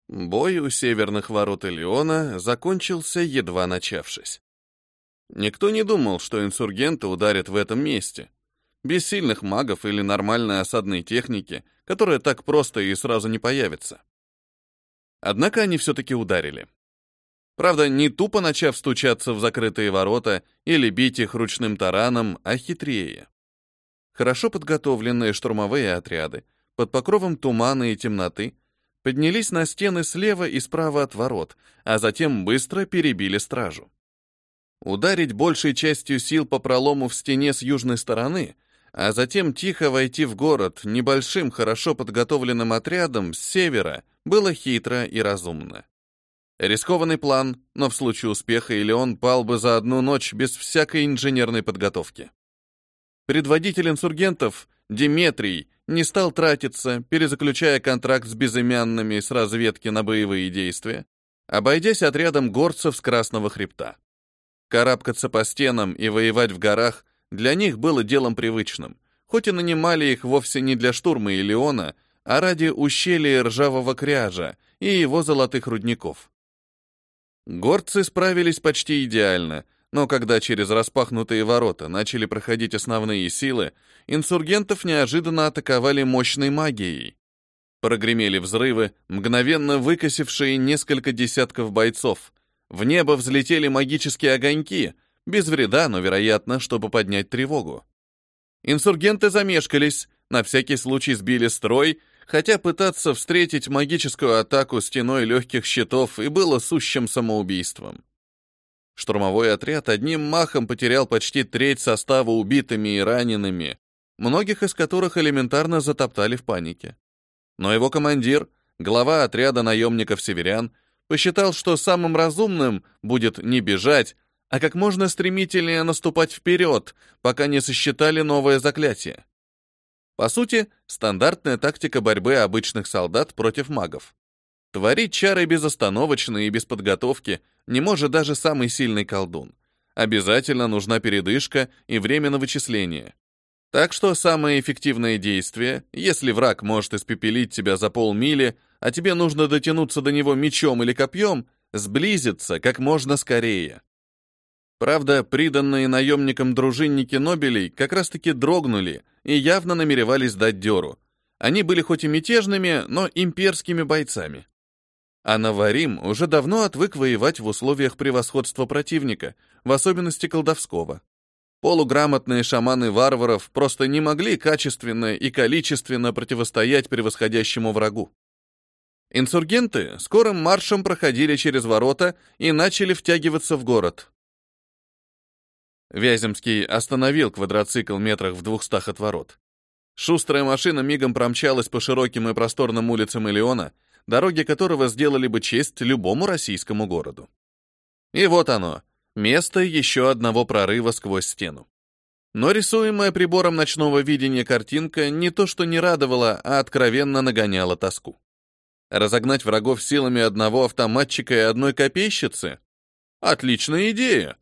Бой у северных ворот Элеона закончился, едва начавшись. Никто не думал, что инсургенты ударят в этом месте. Без сильных магов или нормальной осадной техники, которая так просто и сразу не появится. Однако они все-таки ударили. Правда, не тупо начав стучаться в закрытые ворота или бить их ручным тараном, а хитрее. Хорошо подготовленные штурмовые отряды под покровом тумана и темноты поднялись на стены слева и справа от ворот, а затем быстро перебили стражу. Ударить большей частью сил по пролому в стене с южной стороны, а затем тихо войти в город небольшим, хорошо подготовленным отрядом с севера было хитро и разумно. Рискованный план, но в случае успеха или он пал бы за одну ночь без всякой инженерной подготовки. Предводитель инсургентов, Диметрий, не стал тратиться, перезаключая контракт с безымянными с разведки на боевые действия, обойдясь отрядом горцев с Красного Хребта. Карабкаться по стенам и воевать в горах для них было делом привычным, хоть и нанимали их вовсе не для штурма Илеона, а ради ущелья ржавого кряжа и его золотых рудников. Горцы справились почти идеально, но когда через распахнутые ворота начали проходить основные силы, инсургентов неожиданно атаковали мощной магией. Прогремели взрывы, мгновенно выкосившие несколько десятков бойцов. В небо взлетели магические огоньки, без вреда, но, вероятно, чтобы поднять тревогу. Инсургенты замешкались, на всякий случай сбили строй, хотя пытаться встретить магическую атаку стеной легких щитов и было сущим самоубийством. Штурмовой отряд одним махом потерял почти треть состава убитыми и ранеными, многих из которых элементарно затоптали в панике. Но его командир, глава отряда наемников-северян, посчитал, что самым разумным будет не бежать, а как можно стремительнее наступать вперед, пока не сосчитали новое заклятие. По сути, стандартная тактика борьбы обычных солдат против магов. Творить чары безостановочно и без подготовки не может даже самый сильный колдун. Обязательно нужна передышка и время на вычисление. Так что самое эффективное действие, если враг может испепелить тебя за полмили, а тебе нужно дотянуться до него мечом или копьем, сблизиться как можно скорее. Правда, приданные наемникам дружинники Нобелей как раз-таки дрогнули и явно намеревались дать дёру. Они были хоть и мятежными, но имперскими бойцами. А Наварим уже давно отвык воевать в условиях превосходства противника, в особенности колдовского. Полуграмотные шаманы варваров просто не могли качественно и количественно противостоять превосходящему врагу. Инсургенты скорым маршем проходили через ворота и начали втягиваться в город. Вяземский остановил квадроцикл метрах в двухстах от ворот. Шустрая машина мигом промчалась по широким и просторным улицам Илеона, дороги которого сделали бы честь любому российскому городу. И вот оно, место еще одного прорыва сквозь стену. Но рисуемая прибором ночного видения картинка не то что не радовала, а откровенно нагоняла тоску. Разогнать врагов силами одного автоматчика и одной копейщицы? Отличная идея!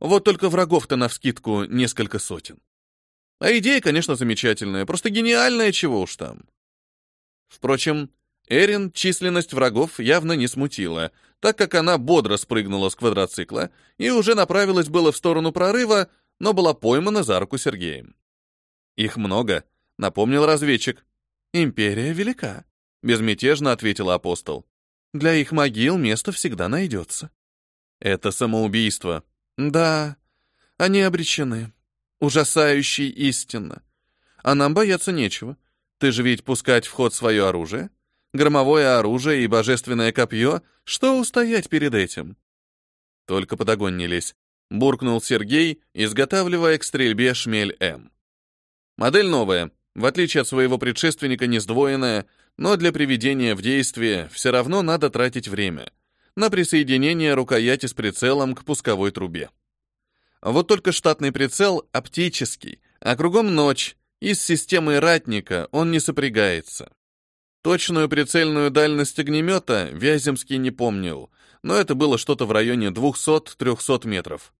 Вот только врагов-то навскидку несколько сотен. А идея, конечно, замечательная, просто гениальная, чего уж там. Впрочем, Эрин численность врагов явно не смутила, так как она бодро спрыгнула с квадроцикла и уже направилась было в сторону прорыва, но была поймана за руку Сергеем. «Их много», — напомнил разведчик. «Империя велика», — безмятежно ответил апостол. «Для их могил место всегда найдется». «Это самоубийство», да, они обречены. Ужасающий истинно. А нам бояться нечего. Ты же ведь пускать в ход свое оружие? Громовое оружие и божественное копье? Что устоять перед этим? Только под огонь не лезь. Буркнул Сергей, изготавливая к стрельбе шмель М. Модель новая, в отличие от своего предшественника не сдвоенная, но для приведения в действие все равно надо тратить время — на присоединение рукояти с прицелом к пусковой трубе. Вот только штатный прицел оптический, а кругом ночь, и с системой ратника он не сопрягается. Точную прицельную дальность огнемета Вяземский не помнил, но это было что-то в районе 200-300 метров.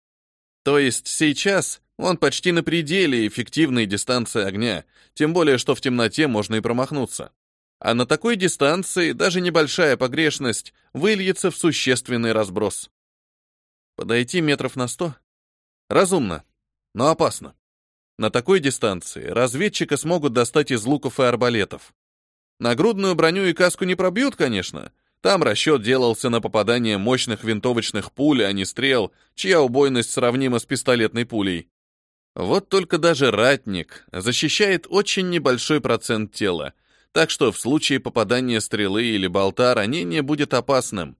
То есть сейчас он почти на пределе эффективной дистанции огня, тем более что в темноте можно и промахнуться. А на такой дистанции даже небольшая погрешность выльется в существенный разброс. Подойти метров на сто? Разумно, но опасно. На такой дистанции разведчика смогут достать из луков и арбалетов. Нагрудную броню и каску не пробьют, конечно. Там расчет делался на попадание мощных винтовочных пуль, а не стрел, чья убойность сравнима с пистолетной пулей. Вот только даже ратник защищает очень небольшой процент тела — так что в случае попадания стрелы или болта ранение будет опасным.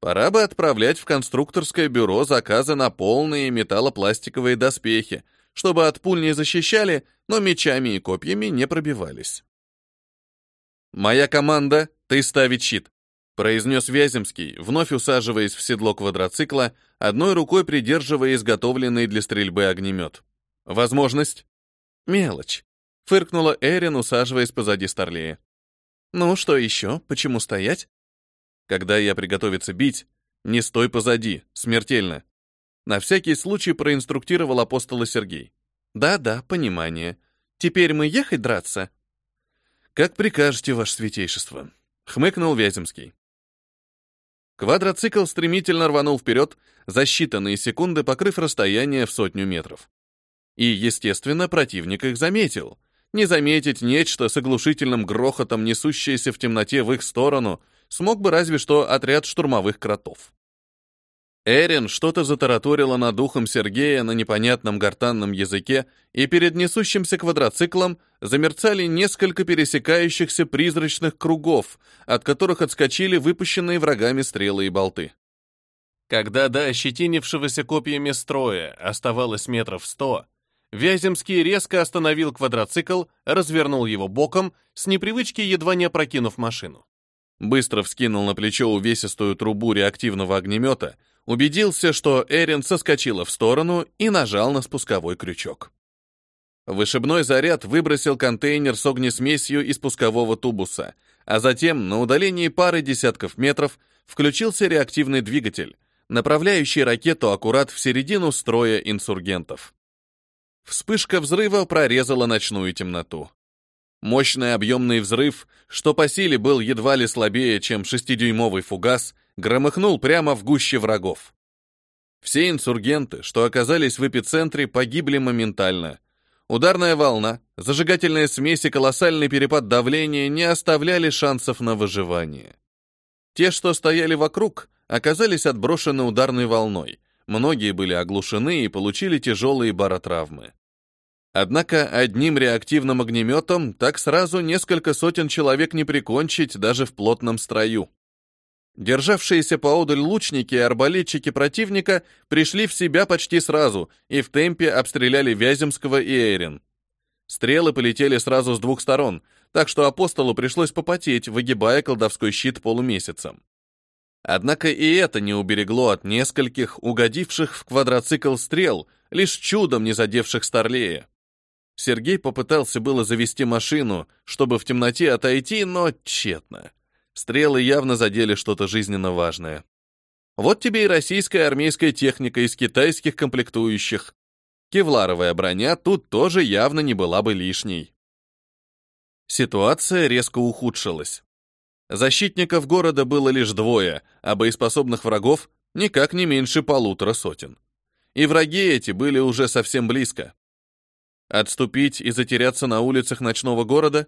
Пора бы отправлять в конструкторское бюро заказы на полные металлопластиковые доспехи, чтобы от пуль не защищали, но мечами и копьями не пробивались. «Моя команда, ты ставить щит. произнес Вяземский, вновь усаживаясь в седло квадроцикла, одной рукой придерживая изготовленный для стрельбы огнемет. Возможность? Мелочь. Фыркнула Эрин, усаживаясь позади Старлея. Ну, что еще? Почему стоять? Когда я приготовиться бить, не стой позади, смертельно. На всякий случай проинструктировал апостола Сергей. Да-да, понимание. Теперь мы ехать драться? Как прикажете, ваше святейшество, хмыкнул Вяземский. Квадроцикл стремительно рванул вперед, за считанные секунды покрыв расстояние в сотню метров. И, естественно, противник их заметил. Не заметить нечто с оглушительным грохотом, несущееся в темноте в их сторону, смог бы разве что отряд штурмовых кротов. Эрин что-то затараторила над ухом Сергея на непонятном гортанном языке, и перед несущимся квадроциклом замерцали несколько пересекающихся призрачных кругов, от которых отскочили выпущенные врагами стрелы и болты. Когда до ощетинившегося копьями строя оставалось метров сто, Вяземский резко остановил квадроцикл, развернул его боком, с непривычки едва не опрокинув машину. Быстро вскинул на плечо увесистую трубу реактивного огнемета, убедился, что Эрин соскочила в сторону и нажал на спусковой крючок. Вышибной заряд выбросил контейнер с огнесмесью из пускового тубуса, а затем, на удалении пары десятков метров, включился реактивный двигатель, направляющий ракету аккурат в середину строя инсургентов. Вспышка взрыва прорезала ночную темноту. Мощный объемный взрыв, что по силе был едва ли слабее, чем шестидюймовый фугас, громыхнул прямо в гуще врагов. Все инсургенты, что оказались в эпицентре, погибли моментально. Ударная волна, зажигательная смесь и колоссальный перепад давления не оставляли шансов на выживание. Те, что стояли вокруг, оказались отброшены ударной волной. Многие были оглушены и получили тяжелые баротравмы. Однако одним реактивным огнеметом так сразу несколько сотен человек не прикончить даже в плотном строю. Державшиеся поодаль лучники и арбалетчики противника пришли в себя почти сразу и в темпе обстреляли Вяземского и Эрин. Стрелы полетели сразу с двух сторон, так что апостолу пришлось попотеть, выгибая колдовской щит полумесяцем. Однако и это не уберегло от нескольких угодивших в квадроцикл стрел, лишь чудом не задевших Старлея. Сергей попытался было завести машину, чтобы в темноте отойти, но тщетно. Стрелы явно задели что-то жизненно важное. Вот тебе и российская армейская техника из китайских комплектующих. Кевларовая броня тут тоже явно не была бы лишней. Ситуация резко ухудшилась. Защитников города было лишь двое, а боеспособных врагов никак не меньше полутора сотен. И враги эти были уже совсем близко. Отступить и затеряться на улицах ночного города?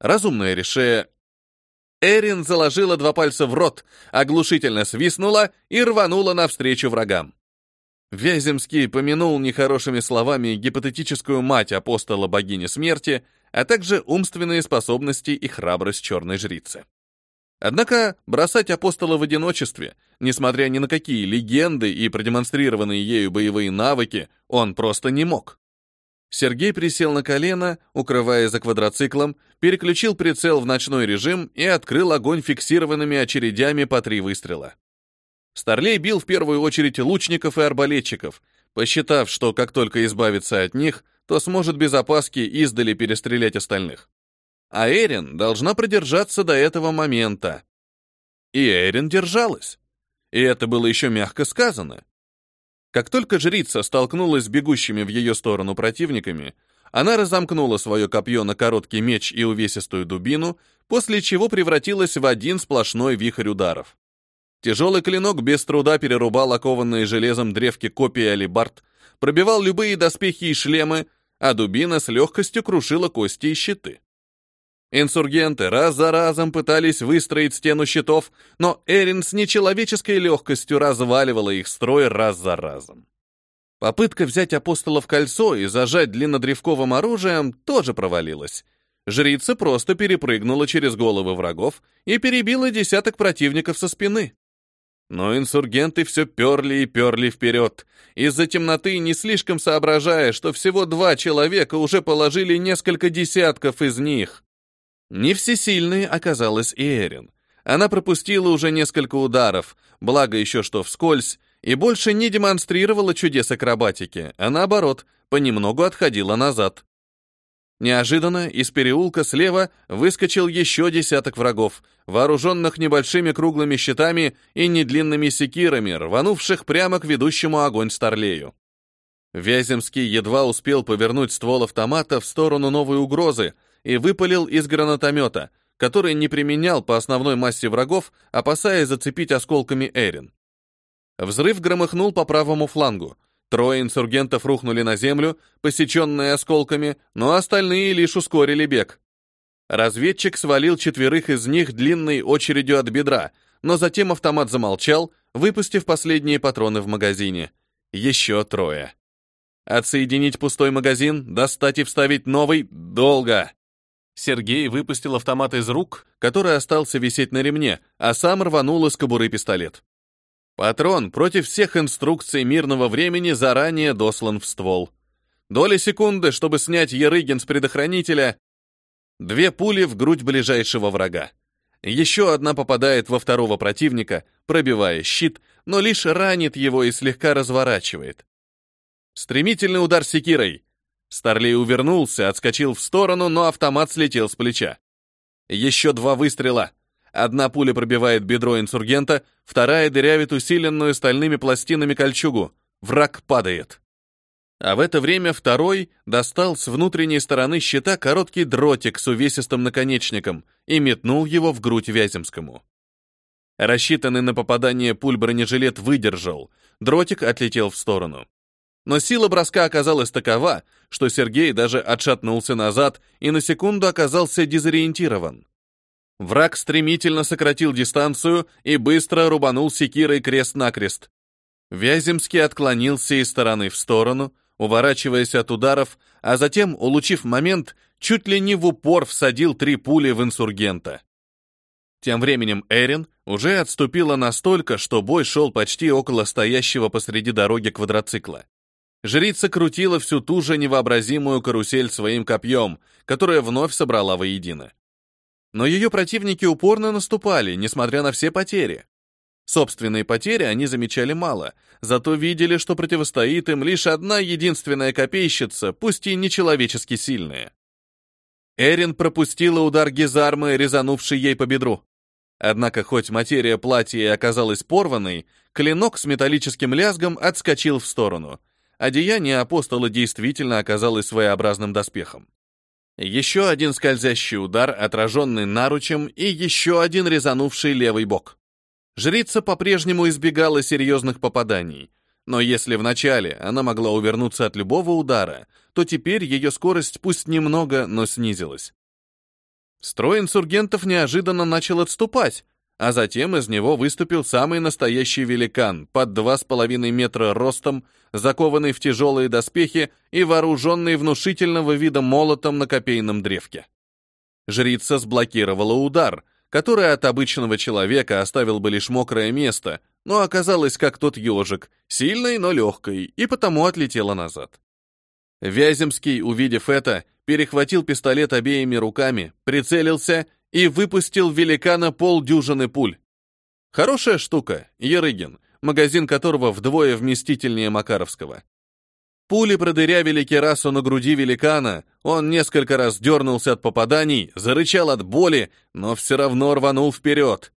Разумное решение, Эрин заложила два пальца в рот, оглушительно свистнула и рванула навстречу врагам. Вяземский помянул нехорошими словами гипотетическую мать апостола богини смерти, а также умственные способности и храбрость черной жрицы. Однако бросать апостола в одиночестве, несмотря ни на какие легенды и продемонстрированные ею боевые навыки, он просто не мог. Сергей присел на колено, укрывая за квадроциклом, переключил прицел в ночной режим и открыл огонь фиксированными очередями по три выстрела. Старлей бил в первую очередь лучников и арбалетчиков, посчитав, что как только избавится от них, то сможет без опаски издали перестрелять остальных. А Эрин должна продержаться до этого момента. И Эрин держалась. И это было еще мягко сказано. Как только жрица столкнулась с бегущими в ее сторону противниками, она разомкнула свое копье на короткий меч и увесистую дубину, после чего превратилась в один сплошной вихрь ударов. Тяжелый клинок без труда перерубал окованные железом древки копии алибард, пробивал любые доспехи и шлемы, а дубина с легкостью крушила кости и щиты. Инсургенты раз за разом пытались выстроить стену щитов, но Эрин с нечеловеческой легкостью разваливала их строй раз за разом. Попытка взять апостола в кольцо и зажать длиннодревковым оружием тоже провалилась. Жрица просто перепрыгнула через головы врагов и перебила десяток противников со спины. Но инсургенты все перли и перли вперед, из-за темноты не слишком соображая, что всего два человека уже положили несколько десятков из них. Не всесильной оказалась и Эрин. Она пропустила уже несколько ударов, благо еще что вскользь, и больше не демонстрировала чудес акробатики, а наоборот, понемногу отходила назад. Неожиданно из переулка слева выскочил еще десяток врагов, вооруженных небольшими круглыми щитами и недлинными секирами, рванувших прямо к ведущему огонь Старлею. Вяземский едва успел повернуть ствол автомата в сторону новой угрозы и выпалил из гранатомета, который не применял по основной массе врагов, опасаясь зацепить осколками Эрин. Взрыв громыхнул по правому флангу, Трое инсургентов рухнули на землю, посеченные осколками, но остальные лишь ускорили бег. Разведчик свалил четверых из них длинной очередью от бедра, но затем автомат замолчал, выпустив последние патроны в магазине. Еще трое. Отсоединить пустой магазин, достать и вставить новый — долго. Сергей выпустил автомат из рук, который остался висеть на ремне, а сам рванул из кобуры пистолет. Патрон против всех инструкций мирного времени заранее дослан в ствол. Доли секунды, чтобы снять Ерыгин с предохранителя. Две пули в грудь ближайшего врага. Еще одна попадает во второго противника, пробивая щит, но лишь ранит его и слегка разворачивает. Стремительный удар секирой. Старлей увернулся, отскочил в сторону, но автомат слетел с плеча. Еще два выстрела — Одна пуля пробивает бедро инсургента, вторая дырявит усиленную стальными пластинами кольчугу. Враг падает. А в это время второй достал с внутренней стороны щита короткий дротик с увесистым наконечником и метнул его в грудь Вяземскому. Рассчитанный на попадание пуль бронежилет выдержал, дротик отлетел в сторону. Но сила броска оказалась такова, что Сергей даже отшатнулся назад и на секунду оказался дезориентирован. Враг стремительно сократил дистанцию и быстро рубанул секирой крест-накрест. Вяземский отклонился из стороны в сторону, уворачиваясь от ударов, а затем, улучив момент, чуть ли не в упор всадил три пули в инсургента. Тем временем Эрин уже отступила настолько, что бой шел почти около стоящего посреди дороги квадроцикла. Жрица крутила всю ту же невообразимую карусель своим копьем, которая вновь собрала воедино. Но ее противники упорно наступали, несмотря на все потери. Собственные потери они замечали мало, зато видели, что противостоит им лишь одна единственная копейщица, пусть и нечеловечески сильная. Эрин пропустила удар гизармы, резанувший ей по бедру. Однако, хоть материя платья оказалась порванной, клинок с металлическим лязгом отскочил в сторону. Одеяние апостола действительно оказалось своеобразным доспехом. Еще один скользящий удар, отраженный наручем, и еще один резанувший левый бок. Жрица по-прежнему избегала серьезных попаданий, но если вначале она могла увернуться от любого удара, то теперь ее скорость пусть немного, но снизилась. Строй инсургентов неожиданно начал отступать, а затем из него выступил самый настоящий великан, под два с половиной метра ростом, закованный в тяжелые доспехи и вооруженный внушительного вида молотом на копейном древке. Жрица сблокировала удар, который от обычного человека оставил бы лишь мокрое место, но оказалось как тот ежик, сильной, но легкой, и потому отлетела назад. Вяземский, увидев это, перехватил пистолет обеими руками, прицелился и выпустил великана полдюжины пуль. Хорошая штука, Ерыгин, магазин которого вдвое вместительнее Макаровского. Пули продырявили керасу на груди великана, он несколько раз дернулся от попаданий, зарычал от боли, но все равно рванул вперед.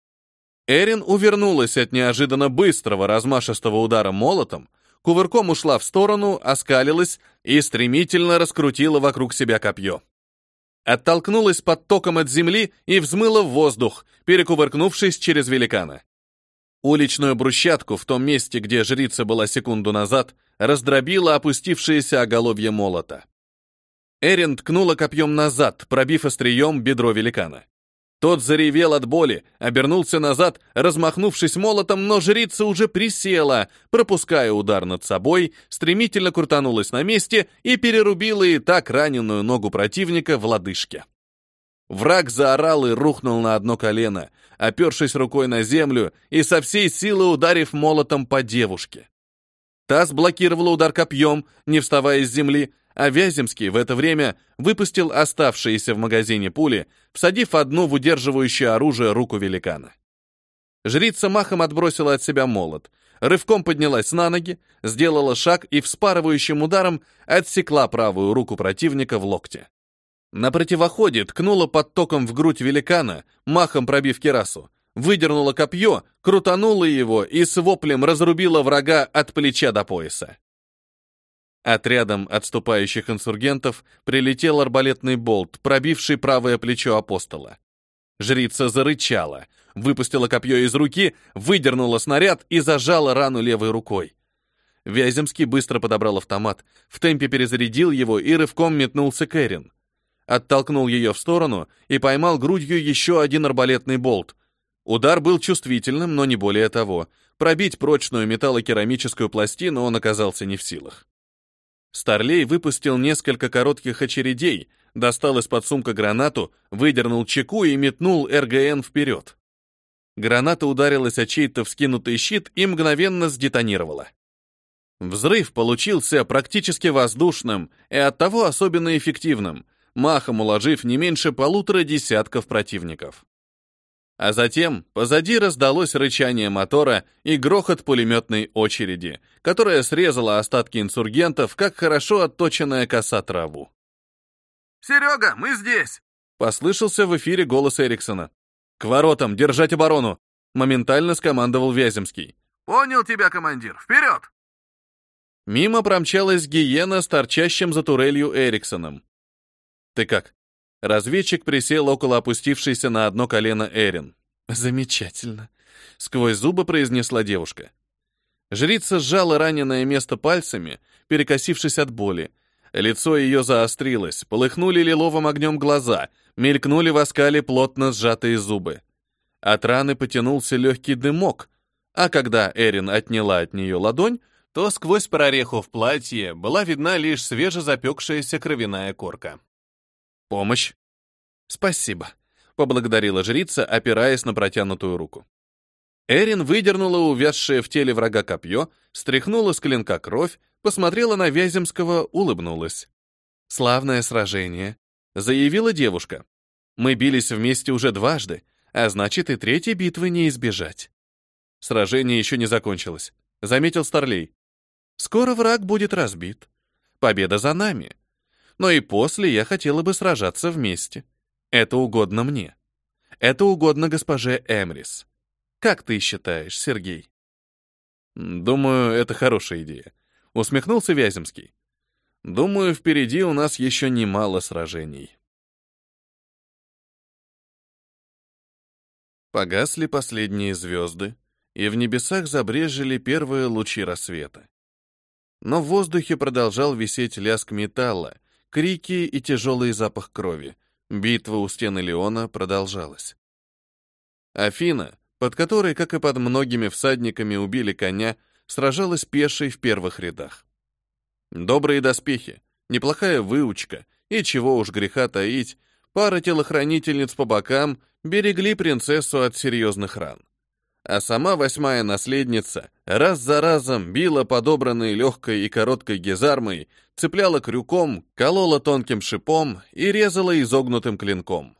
Эрин увернулась от неожиданно быстрого размашистого удара молотом, кувырком ушла в сторону, оскалилась и стремительно раскрутила вокруг себя копье оттолкнулась под током от земли и взмыла в воздух, перекувыркнувшись через великана. Уличную брусчатку в том месте, где жрица была секунду назад, раздробила опустившееся оголовье молота. Эрин ткнула копьем назад, пробив острием бедро великана. Тот заревел от боли, обернулся назад, размахнувшись молотом, но жрица уже присела, пропуская удар над собой, стремительно крутанулась на месте и перерубила и так раненую ногу противника в лодыжке. Враг заорал и рухнул на одно колено, опершись рукой на землю и со всей силы ударив молотом по девушке. Та сблокировала удар копьем, не вставая с земли, а Вяземский в это время выпустил оставшиеся в магазине пули, всадив одну в удерживающее оружие руку великана. Жрица махом отбросила от себя молот, рывком поднялась на ноги, сделала шаг и вспарывающим ударом отсекла правую руку противника в локте. На противоходе ткнула под током в грудь великана, махом пробив керасу, выдернула копье, крутанула его и с воплем разрубила врага от плеча до пояса. Отрядом отступающих инсургентов прилетел арбалетный болт, пробивший правое плечо апостола. Жрица зарычала, выпустила копье из руки, выдернула снаряд и зажала рану левой рукой. Вяземский быстро подобрал автомат, в темпе перезарядил его и рывком метнулся к Эрин. Оттолкнул ее в сторону и поймал грудью еще один арбалетный болт. Удар был чувствительным, но не более того. Пробить прочную металлокерамическую пластину он оказался не в силах. Старлей выпустил несколько коротких очередей, достал из-под сумка гранату, выдернул чеку и метнул РГН вперед. Граната ударилась о чей-то вскинутый щит и мгновенно сдетонировала. Взрыв получился практически воздушным и оттого особенно эффективным, махом уложив не меньше полутора десятков противников. А затем позади раздалось рычание мотора и грохот пулеметной очереди, которая срезала остатки инсургентов, как хорошо отточенная коса траву. «Серега, мы здесь!» — послышался в эфире голос Эриксона. «К воротам, держать оборону!» — моментально скомандовал Вяземский. «Понял тебя, командир! Вперед!» Мимо промчалась гиена с торчащим за турелью Эриксоном. «Ты как?» Разведчик присел около опустившейся на одно колено Эрин. «Замечательно», — сквозь зубы произнесла девушка. Жрица сжала раненое место пальцами, перекосившись от боли. Лицо ее заострилось, полыхнули лиловым огнем глаза, мелькнули в оскале плотно сжатые зубы. От раны потянулся легкий дымок, а когда Эрин отняла от нее ладонь, то сквозь прореху в платье была видна лишь свежезапекшаяся кровяная корка. «Помощь?» «Спасибо», — поблагодарила жрица, опираясь на протянутую руку. Эрин выдернула увязшее в теле врага копье, стряхнула с клинка кровь, посмотрела на Вяземского, улыбнулась. «Славное сражение», — заявила девушка. «Мы бились вместе уже дважды, а значит, и третьей битвы не избежать». Сражение еще не закончилось, — заметил Старлей. «Скоро враг будет разбит. Победа за нами но и после я хотела бы сражаться вместе. Это угодно мне. Это угодно госпоже Эмрис. Как ты считаешь, Сергей? Думаю, это хорошая идея. Усмехнулся Вяземский. Думаю, впереди у нас еще немало сражений. Погасли последние звезды, и в небесах забрежили первые лучи рассвета. Но в воздухе продолжал висеть лязг металла, Крики и тяжелый запах крови. Битва у стены Леона продолжалась. Афина, под которой, как и под многими всадниками, убили коня, сражалась пешей в первых рядах. Добрые доспехи, неплохая выучка, и чего уж греха таить, пара телохранительниц по бокам берегли принцессу от серьезных ран а сама восьмая наследница раз за разом била подобранной легкой и короткой гизармой, цепляла крюком, колола тонким шипом и резала изогнутым клинком.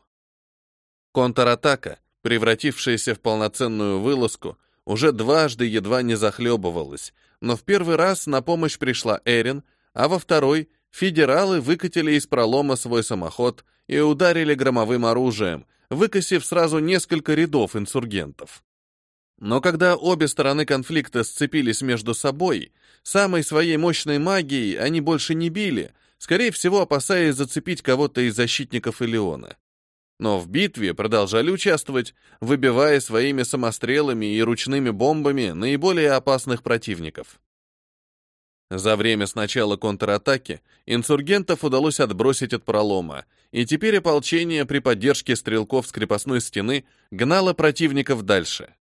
Контратака, превратившаяся в полноценную вылазку, уже дважды едва не захлебывалась, но в первый раз на помощь пришла Эрин, а во второй федералы выкатили из пролома свой самоход и ударили громовым оружием, выкосив сразу несколько рядов инсургентов. Но когда обе стороны конфликта сцепились между собой, самой своей мощной магией они больше не били, скорее всего, опасаясь зацепить кого-то из защитников Элеона. Но в битве продолжали участвовать, выбивая своими самострелами и ручными бомбами наиболее опасных противников. За время с начала контратаки инсургентов удалось отбросить от пролома, и теперь ополчение при поддержке стрелков с крепостной стены гнало противников дальше.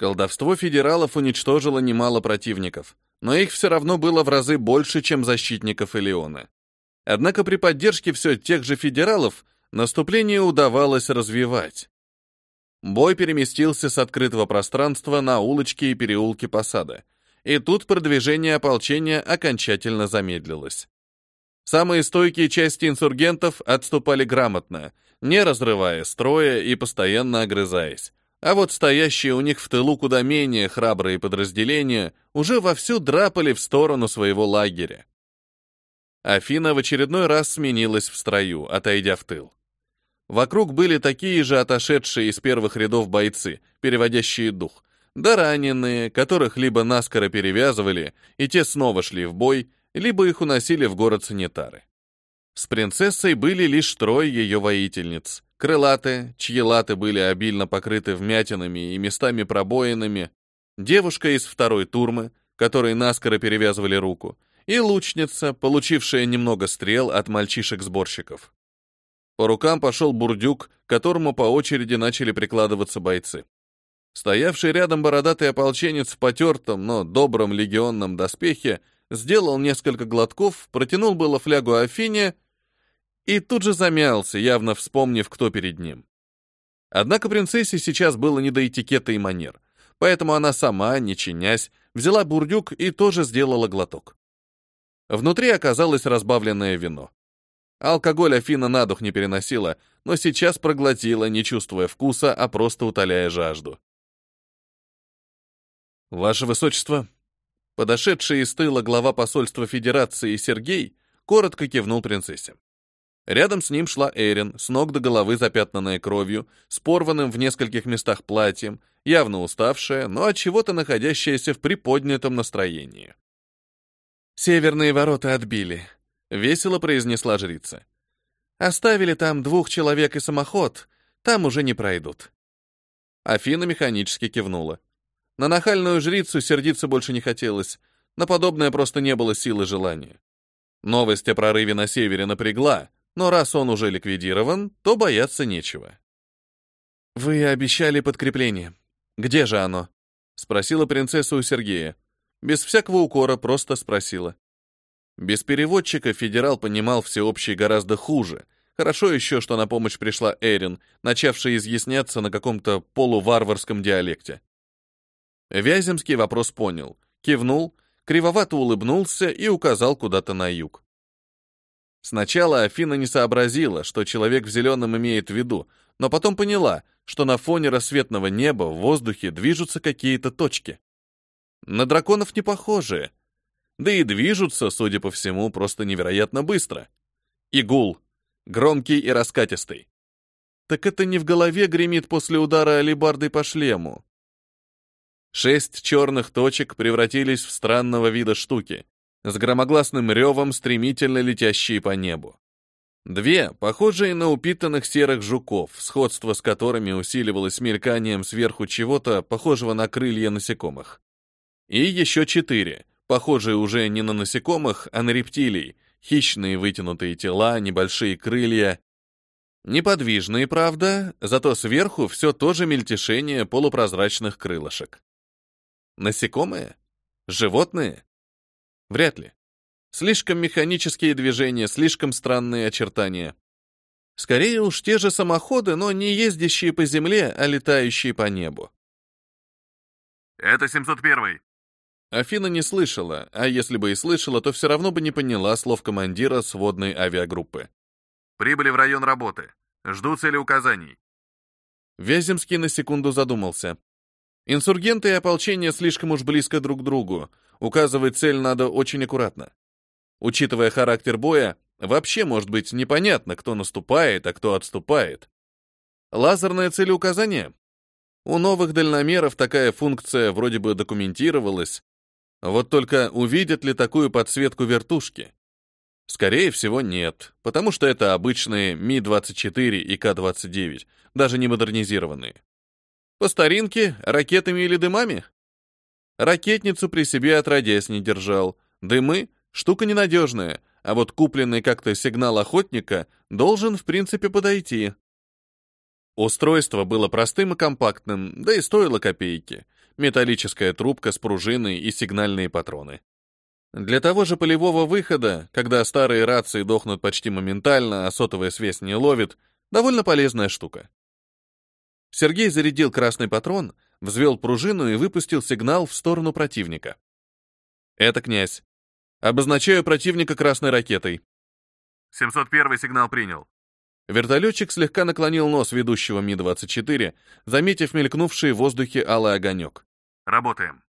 Колдовство федералов уничтожило немало противников, но их все равно было в разы больше, чем защитников Элеона. Однако при поддержке все тех же федералов наступление удавалось развивать. Бой переместился с открытого пространства на улочки и переулки посада, и тут продвижение ополчения окончательно замедлилось. Самые стойкие части инсургентов отступали грамотно, не разрывая строя и постоянно огрызаясь. А вот стоящие у них в тылу куда менее храбрые подразделения уже вовсю драпали в сторону своего лагеря. Афина в очередной раз сменилась в строю, отойдя в тыл. Вокруг были такие же отошедшие из первых рядов бойцы, переводящие дух, да раненые, которых либо наскоро перевязывали, и те снова шли в бой, либо их уносили в город санитары. С принцессой были лишь трое ее воительниц. Крылатые, чьи латы были обильно покрыты вмятинами и местами пробоинами, девушка из второй турмы, которой наскоро перевязывали руку, и лучница, получившая немного стрел от мальчишек-сборщиков. По рукам пошел бурдюк, к которому по очереди начали прикладываться бойцы. Стоявший рядом бородатый ополченец в потертом, но добром легионном доспехе сделал несколько глотков, протянул было флягу Афине и тут же замялся, явно вспомнив, кто перед ним. Однако принцессе сейчас было не до этикета и манер, поэтому она сама, не чинясь, взяла бурдюк и тоже сделала глоток. Внутри оказалось разбавленное вино. Алкоголь Афина на дух не переносила, но сейчас проглотила, не чувствуя вкуса, а просто утоляя жажду. «Ваше Высочество», Подошедший из тыла глава посольства Федерации Сергей коротко кивнул принцессе. Рядом с ним шла Эрин, с ног до головы запятнанная кровью, с порванным в нескольких местах платьем, явно уставшая, но от чего-то находящаяся в приподнятом настроении. «Северные ворота отбили», — весело произнесла жрица. «Оставили там двух человек и самоход, там уже не пройдут». Афина механически кивнула. На нахальную жрицу сердиться больше не хотелось, на подобное просто не было силы желания. Новость о прорыве на севере напрягла, но раз он уже ликвидирован, то бояться нечего. «Вы обещали подкрепление. Где же оно?» — спросила принцесса у Сергея. Без всякого укора просто спросила. Без переводчика федерал понимал всеобщий гораздо хуже. Хорошо еще, что на помощь пришла Эрин, начавшая изъясняться на каком-то полуварварском диалекте. Вяземский вопрос понял, кивнул, кривовато улыбнулся и указал куда-то на юг. Сначала Афина не сообразила, что человек в зеленом имеет в виду, но потом поняла, что на фоне рассветного неба в воздухе движутся какие-то точки. На драконов не похожие. Да и движутся, судя по всему, просто невероятно быстро. Игул. Громкий и раскатистый. Так это не в голове гремит после удара алебардой по шлему. Шесть черных точек превратились в странного вида штуки, с громогласным ревом, стремительно летящие по небу. Две, похожие на упитанных серых жуков, сходство с которыми усиливалось мельканием сверху чего-то, похожего на крылья насекомых. И еще четыре, похожие уже не на насекомых, а на рептилий, хищные вытянутые тела, небольшие крылья. Неподвижные, правда, зато сверху все то же мельтешение полупрозрачных крылышек. Насекомые? Животные? Вряд ли. Слишком механические движения, слишком странные очертания. Скорее уж те же самоходы, но не ездящие по земле, а летающие по небу. «Это 701-й». Афина не слышала, а если бы и слышала, то все равно бы не поняла слов командира сводной авиагруппы. «Прибыли в район работы. Жду цели указаний». Вяземский на секунду задумался. Инсургенты и ополчение слишком уж близко друг к другу. Указывать цель надо очень аккуратно. Учитывая характер боя, вообще может быть непонятно, кто наступает, а кто отступает. Лазерное целеуказание? У новых дальномеров такая функция вроде бы документировалась. Вот только увидят ли такую подсветку вертушки? Скорее всего, нет, потому что это обычные Ми-24 и К-29, даже не модернизированные. По старинке, ракетами или дымами? Ракетницу при себе отродясь не держал. Дымы — штука ненадежная, а вот купленный как-то сигнал охотника должен, в принципе, подойти. Устройство было простым и компактным, да и стоило копейки. Металлическая трубка с пружиной и сигнальные патроны. Для того же полевого выхода, когда старые рации дохнут почти моментально, а сотовая связь не ловит, довольно полезная штука. Сергей зарядил красный патрон, взвел пружину и выпустил сигнал в сторону противника. «Это князь. Обозначаю противника красной ракетой. 701 сигнал принял. Вертолетчик слегка наклонил нос ведущего Ми-24, заметив мелькнувший в воздухе алый огонек. Работаем.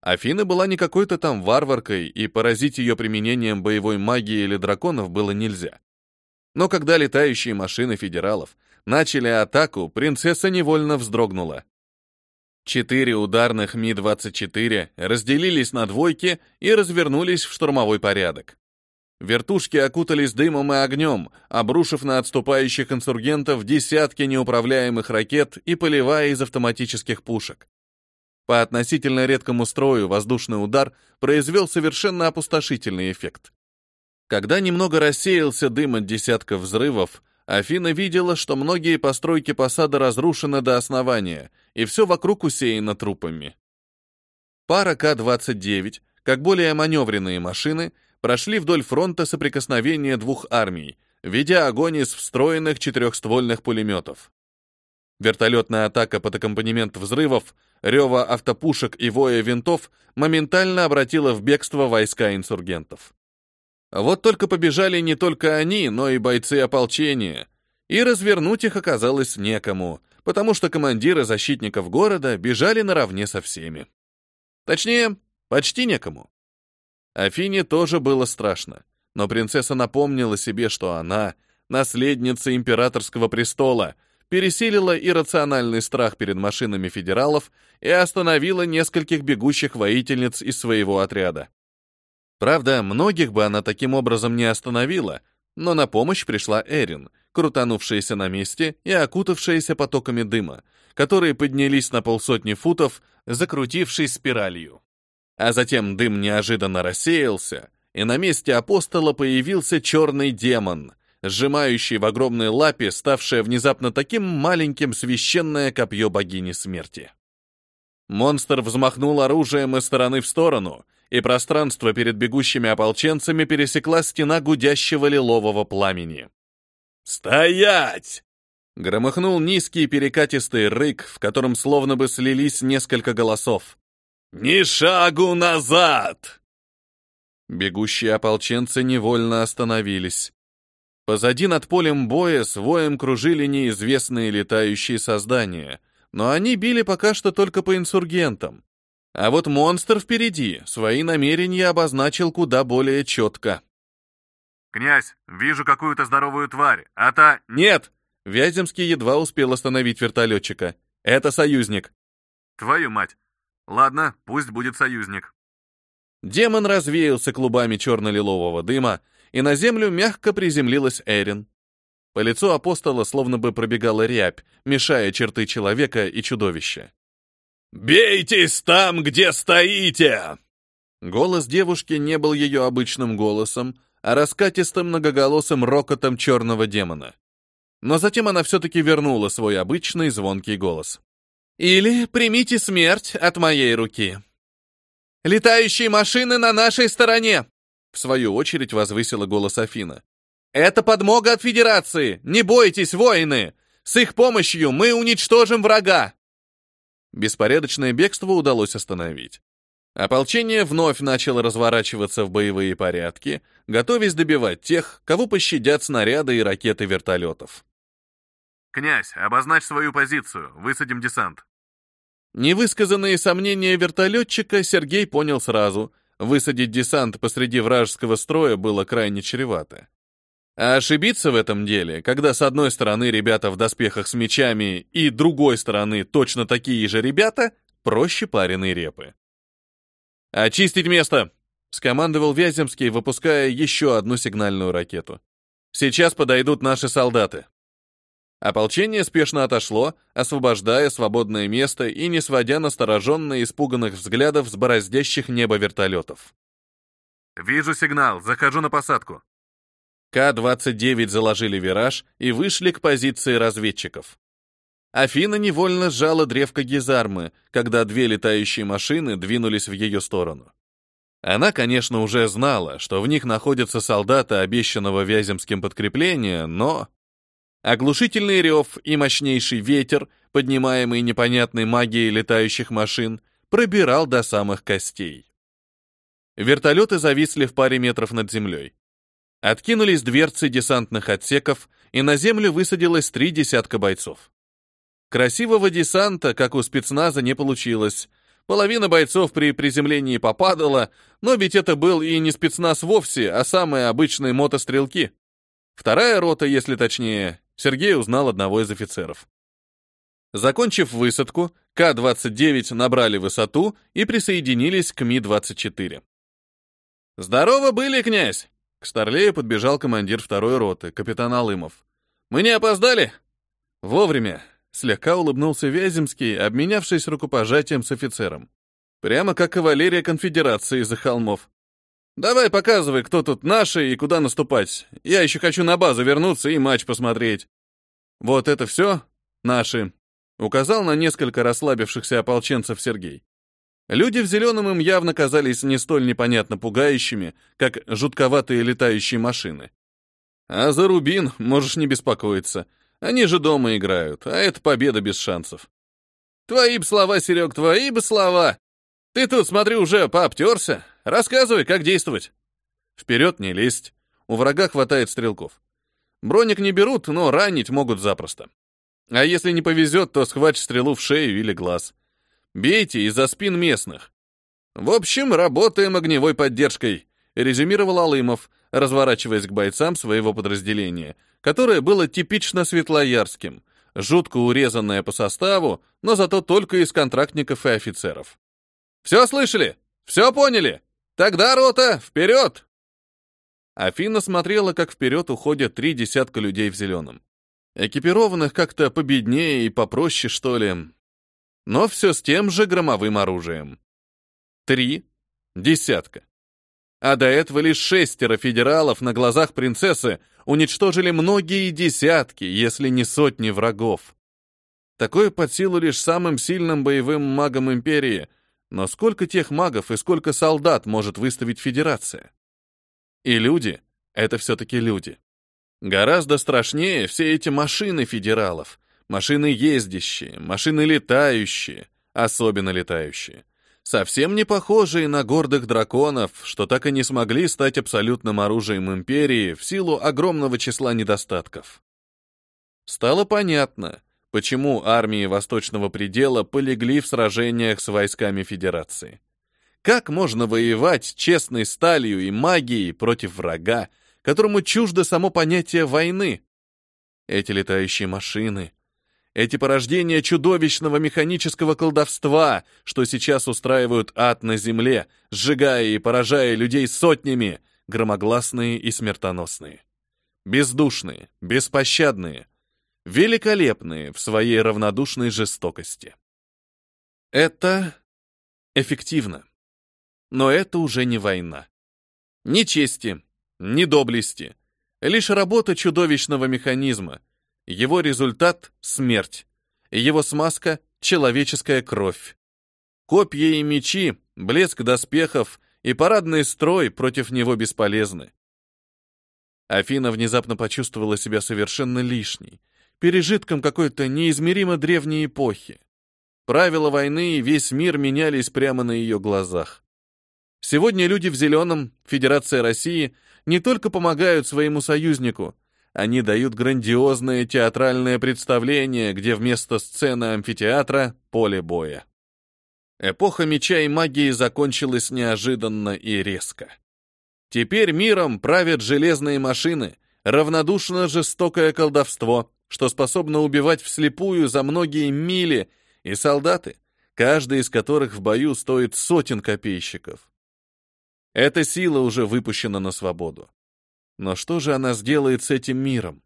Афина была не какой-то там варваркой, и поразить ее применением боевой магии или драконов было нельзя. Но когда летающие машины федералов начали атаку, принцесса невольно вздрогнула. Четыре ударных Ми-24 разделились на двойки и развернулись в штурмовой порядок. Вертушки окутались дымом и огнем, обрушив на отступающих инсургентов десятки неуправляемых ракет и поливая из автоматических пушек. По относительно редкому строю воздушный удар произвел совершенно опустошительный эффект. Когда немного рассеялся дым от десятков взрывов, Афина видела, что многие постройки посада разрушены до основания, и все вокруг усеяно трупами. Пара К-29, как более маневренные машины, прошли вдоль фронта соприкосновения двух армий, ведя огонь из встроенных четырехствольных пулеметов. Вертолетная атака под аккомпанемент взрывов, рева автопушек и воя винтов моментально обратила в бегство войска инсургентов. Вот только побежали не только они, но и бойцы ополчения, и развернуть их оказалось некому, потому что командиры защитников города бежали наравне со всеми. Точнее, почти некому. Афине тоже было страшно, но принцесса напомнила себе, что она — наследница императорского престола, пересилила иррациональный страх перед машинами федералов и остановила нескольких бегущих воительниц из своего отряда. Правда, многих бы она таким образом не остановила, но на помощь пришла Эрин, крутанувшаяся на месте и окутавшаяся потоками дыма, которые поднялись на полсотни футов, закрутившись спиралью. А затем дым неожиданно рассеялся, и на месте апостола появился черный демон, сжимающий в огромной лапе, ставшее внезапно таким маленьким священное копье богини смерти. Монстр взмахнул оружием из стороны в сторону, и пространство перед бегущими ополченцами пересекла стена гудящего лилового пламени. «Стоять!» Громыхнул низкий перекатистый рык, в котором словно бы слились несколько голосов. «Ни шагу назад!» Бегущие ополченцы невольно остановились. Позади над полем боя с воем кружили неизвестные летающие создания, но они били пока что только по инсургентам. А вот монстр впереди свои намерения обозначил куда более четко. «Князь, вижу какую-то здоровую тварь, а та...» «Нет!» Вяземский едва успел остановить вертолетчика. «Это союзник». «Твою мать! Ладно, пусть будет союзник. Демон развеялся клубами черно-лилового дыма, и на землю мягко приземлилась Эрин. По лицу апостола словно бы пробегала рябь, мешая черты человека и чудовища. «Бейтесь там, где стоите!» Голос девушки не был ее обычным голосом, а раскатистым многоголосым рокотом черного демона. Но затем она все-таки вернула свой обычный звонкий голос. Или примите смерть от моей руки. Летающие машины на нашей стороне, в свою очередь возвысила голос Афина. Это подмога от Федерации. Не бойтесь, воины. С их помощью мы уничтожим врага. Беспорядочное бегство удалось остановить. Ополчение вновь начало разворачиваться в боевые порядки, готовясь добивать тех, кого пощадят снаряды и ракеты вертолетов. «Князь, обозначь свою позицию, высадим десант». Невысказанные сомнения вертолетчика Сергей понял сразу. Высадить десант посреди вражеского строя было крайне чревато. А ошибиться в этом деле, когда с одной стороны ребята в доспехах с мечами и другой стороны точно такие же ребята, проще пареной репы. «Очистить место!» — скомандовал Вяземский, выпуская еще одну сигнальную ракету. «Сейчас подойдут наши солдаты». Ополчение спешно отошло, освобождая свободное место и не сводя настороженно испуганных взглядов с бороздящих небо вертолетов. «Вижу сигнал, захожу на посадку». К-29 заложили вираж и вышли к позиции разведчиков. Афина невольно сжала древко гизармы, когда две летающие машины двинулись в ее сторону. Она, конечно, уже знала, что в них находятся солдаты обещанного Вяземским подкрепления, но... Оглушительный рев и мощнейший ветер, поднимаемый непонятной магией летающих машин, пробирал до самых костей. Вертолеты зависли в паре метров над землей. Откинулись дверцы десантных отсеков, и на землю высадилось три десятка бойцов. Красивого десанта, как у спецназа, не получилось. Половина бойцов при приземлении попадала, но ведь это был и не спецназ вовсе, а самые обычные мотострелки. Вторая рота, если точнее, Сергей узнал одного из офицеров. Закончив высадку, К-29 набрали высоту и присоединились к Ми-24. «Здорово были, князь!» К Старлею подбежал командир второй роты, капитан Алымов. «Мы не опоздали?» «Вовремя», — слегка улыбнулся Вяземский, обменявшись рукопожатием с офицером. «Прямо как кавалерия конфедерации из-за холмов. Давай показывай, кто тут наши и куда наступать. Я еще хочу на базу вернуться и матч посмотреть». «Вот это все? Наши», — указал на несколько расслабившихся ополченцев Сергей. Люди в зеленом им явно казались не столь непонятно пугающими, как жутковатые летающие машины. А за Рубин можешь не беспокоиться. Они же дома играют, а это победа без шансов. Твои б слова, Серег, твои бы слова. Ты тут, смотри, уже пообтерся. Рассказывай, как действовать. Вперед не лезть. У врага хватает стрелков. Броник не берут, но ранить могут запросто. А если не повезет, то схватишь стрелу в шею или глаз. Бейте из-за спин местных. В общем, работаем огневой поддержкой, резюмировал Алымов, разворачиваясь к бойцам своего подразделения, которое было типично светлоярским, жутко урезанное по составу, но зато только из контрактников и офицеров. «Все слышали? Все поняли? Тогда, рота, вперед!» Афина смотрела, как вперед уходят три десятка людей в зеленом. Экипированных как-то победнее и попроще, что ли, но все с тем же громовым оружием. Три. Десятка. А до этого лишь шестеро федералов на глазах принцессы уничтожили многие десятки, если не сотни врагов. Такое под силу лишь самым сильным боевым магам империи, но сколько тех магов и сколько солдат может выставить Федерация? И люди — это все-таки люди. Гораздо страшнее все эти машины федералов, Машины ездящие, машины летающие, особенно летающие. Совсем не похожие на гордых драконов, что так и не смогли стать абсолютным оружием империи в силу огромного числа недостатков. Стало понятно, почему армии Восточного предела полегли в сражениях с войсками Федерации. Как можно воевать честной сталью и магией против врага, которому чуждо само понятие войны? Эти летающие машины, эти порождения чудовищного механического колдовства, что сейчас устраивают ад на земле, сжигая и поражая людей сотнями, громогласные и смертоносные. Бездушные, беспощадные, великолепные в своей равнодушной жестокости. Это эффективно. Но это уже не война. Ни чести, ни доблести. Лишь работа чудовищного механизма — его результат — смерть. Его смазка — человеческая кровь. Копья и мечи, блеск доспехов и парадный строй против него бесполезны. Афина внезапно почувствовала себя совершенно лишней, пережитком какой-то неизмеримо древней эпохи. Правила войны и весь мир менялись прямо на ее глазах. Сегодня люди в зеленом, Федерация России, не только помогают своему союзнику, они дают грандиозное театральное представление, где вместо сцены амфитеатра — поле боя. Эпоха меча и магии закончилась неожиданно и резко. Теперь миром правят железные машины, равнодушно жестокое колдовство, что способно убивать вслепую за многие мили, и солдаты, каждый из которых в бою стоит сотен копейщиков. Эта сила уже выпущена на свободу. Но что же она сделает с этим миром?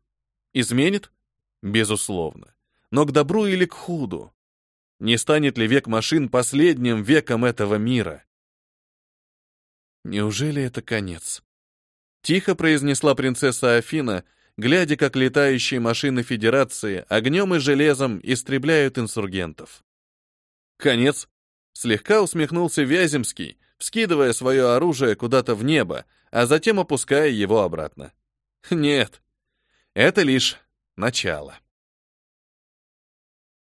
Изменит? Безусловно. Но к добру или к худу? Не станет ли век машин последним веком этого мира? Неужели это конец? Тихо произнесла принцесса Афина, глядя, как летающие машины Федерации огнем и железом истребляют инсургентов. Конец? Слегка усмехнулся Вяземский, вскидывая свое оружие куда-то в небо, а затем опуская его обратно. Нет, это лишь начало.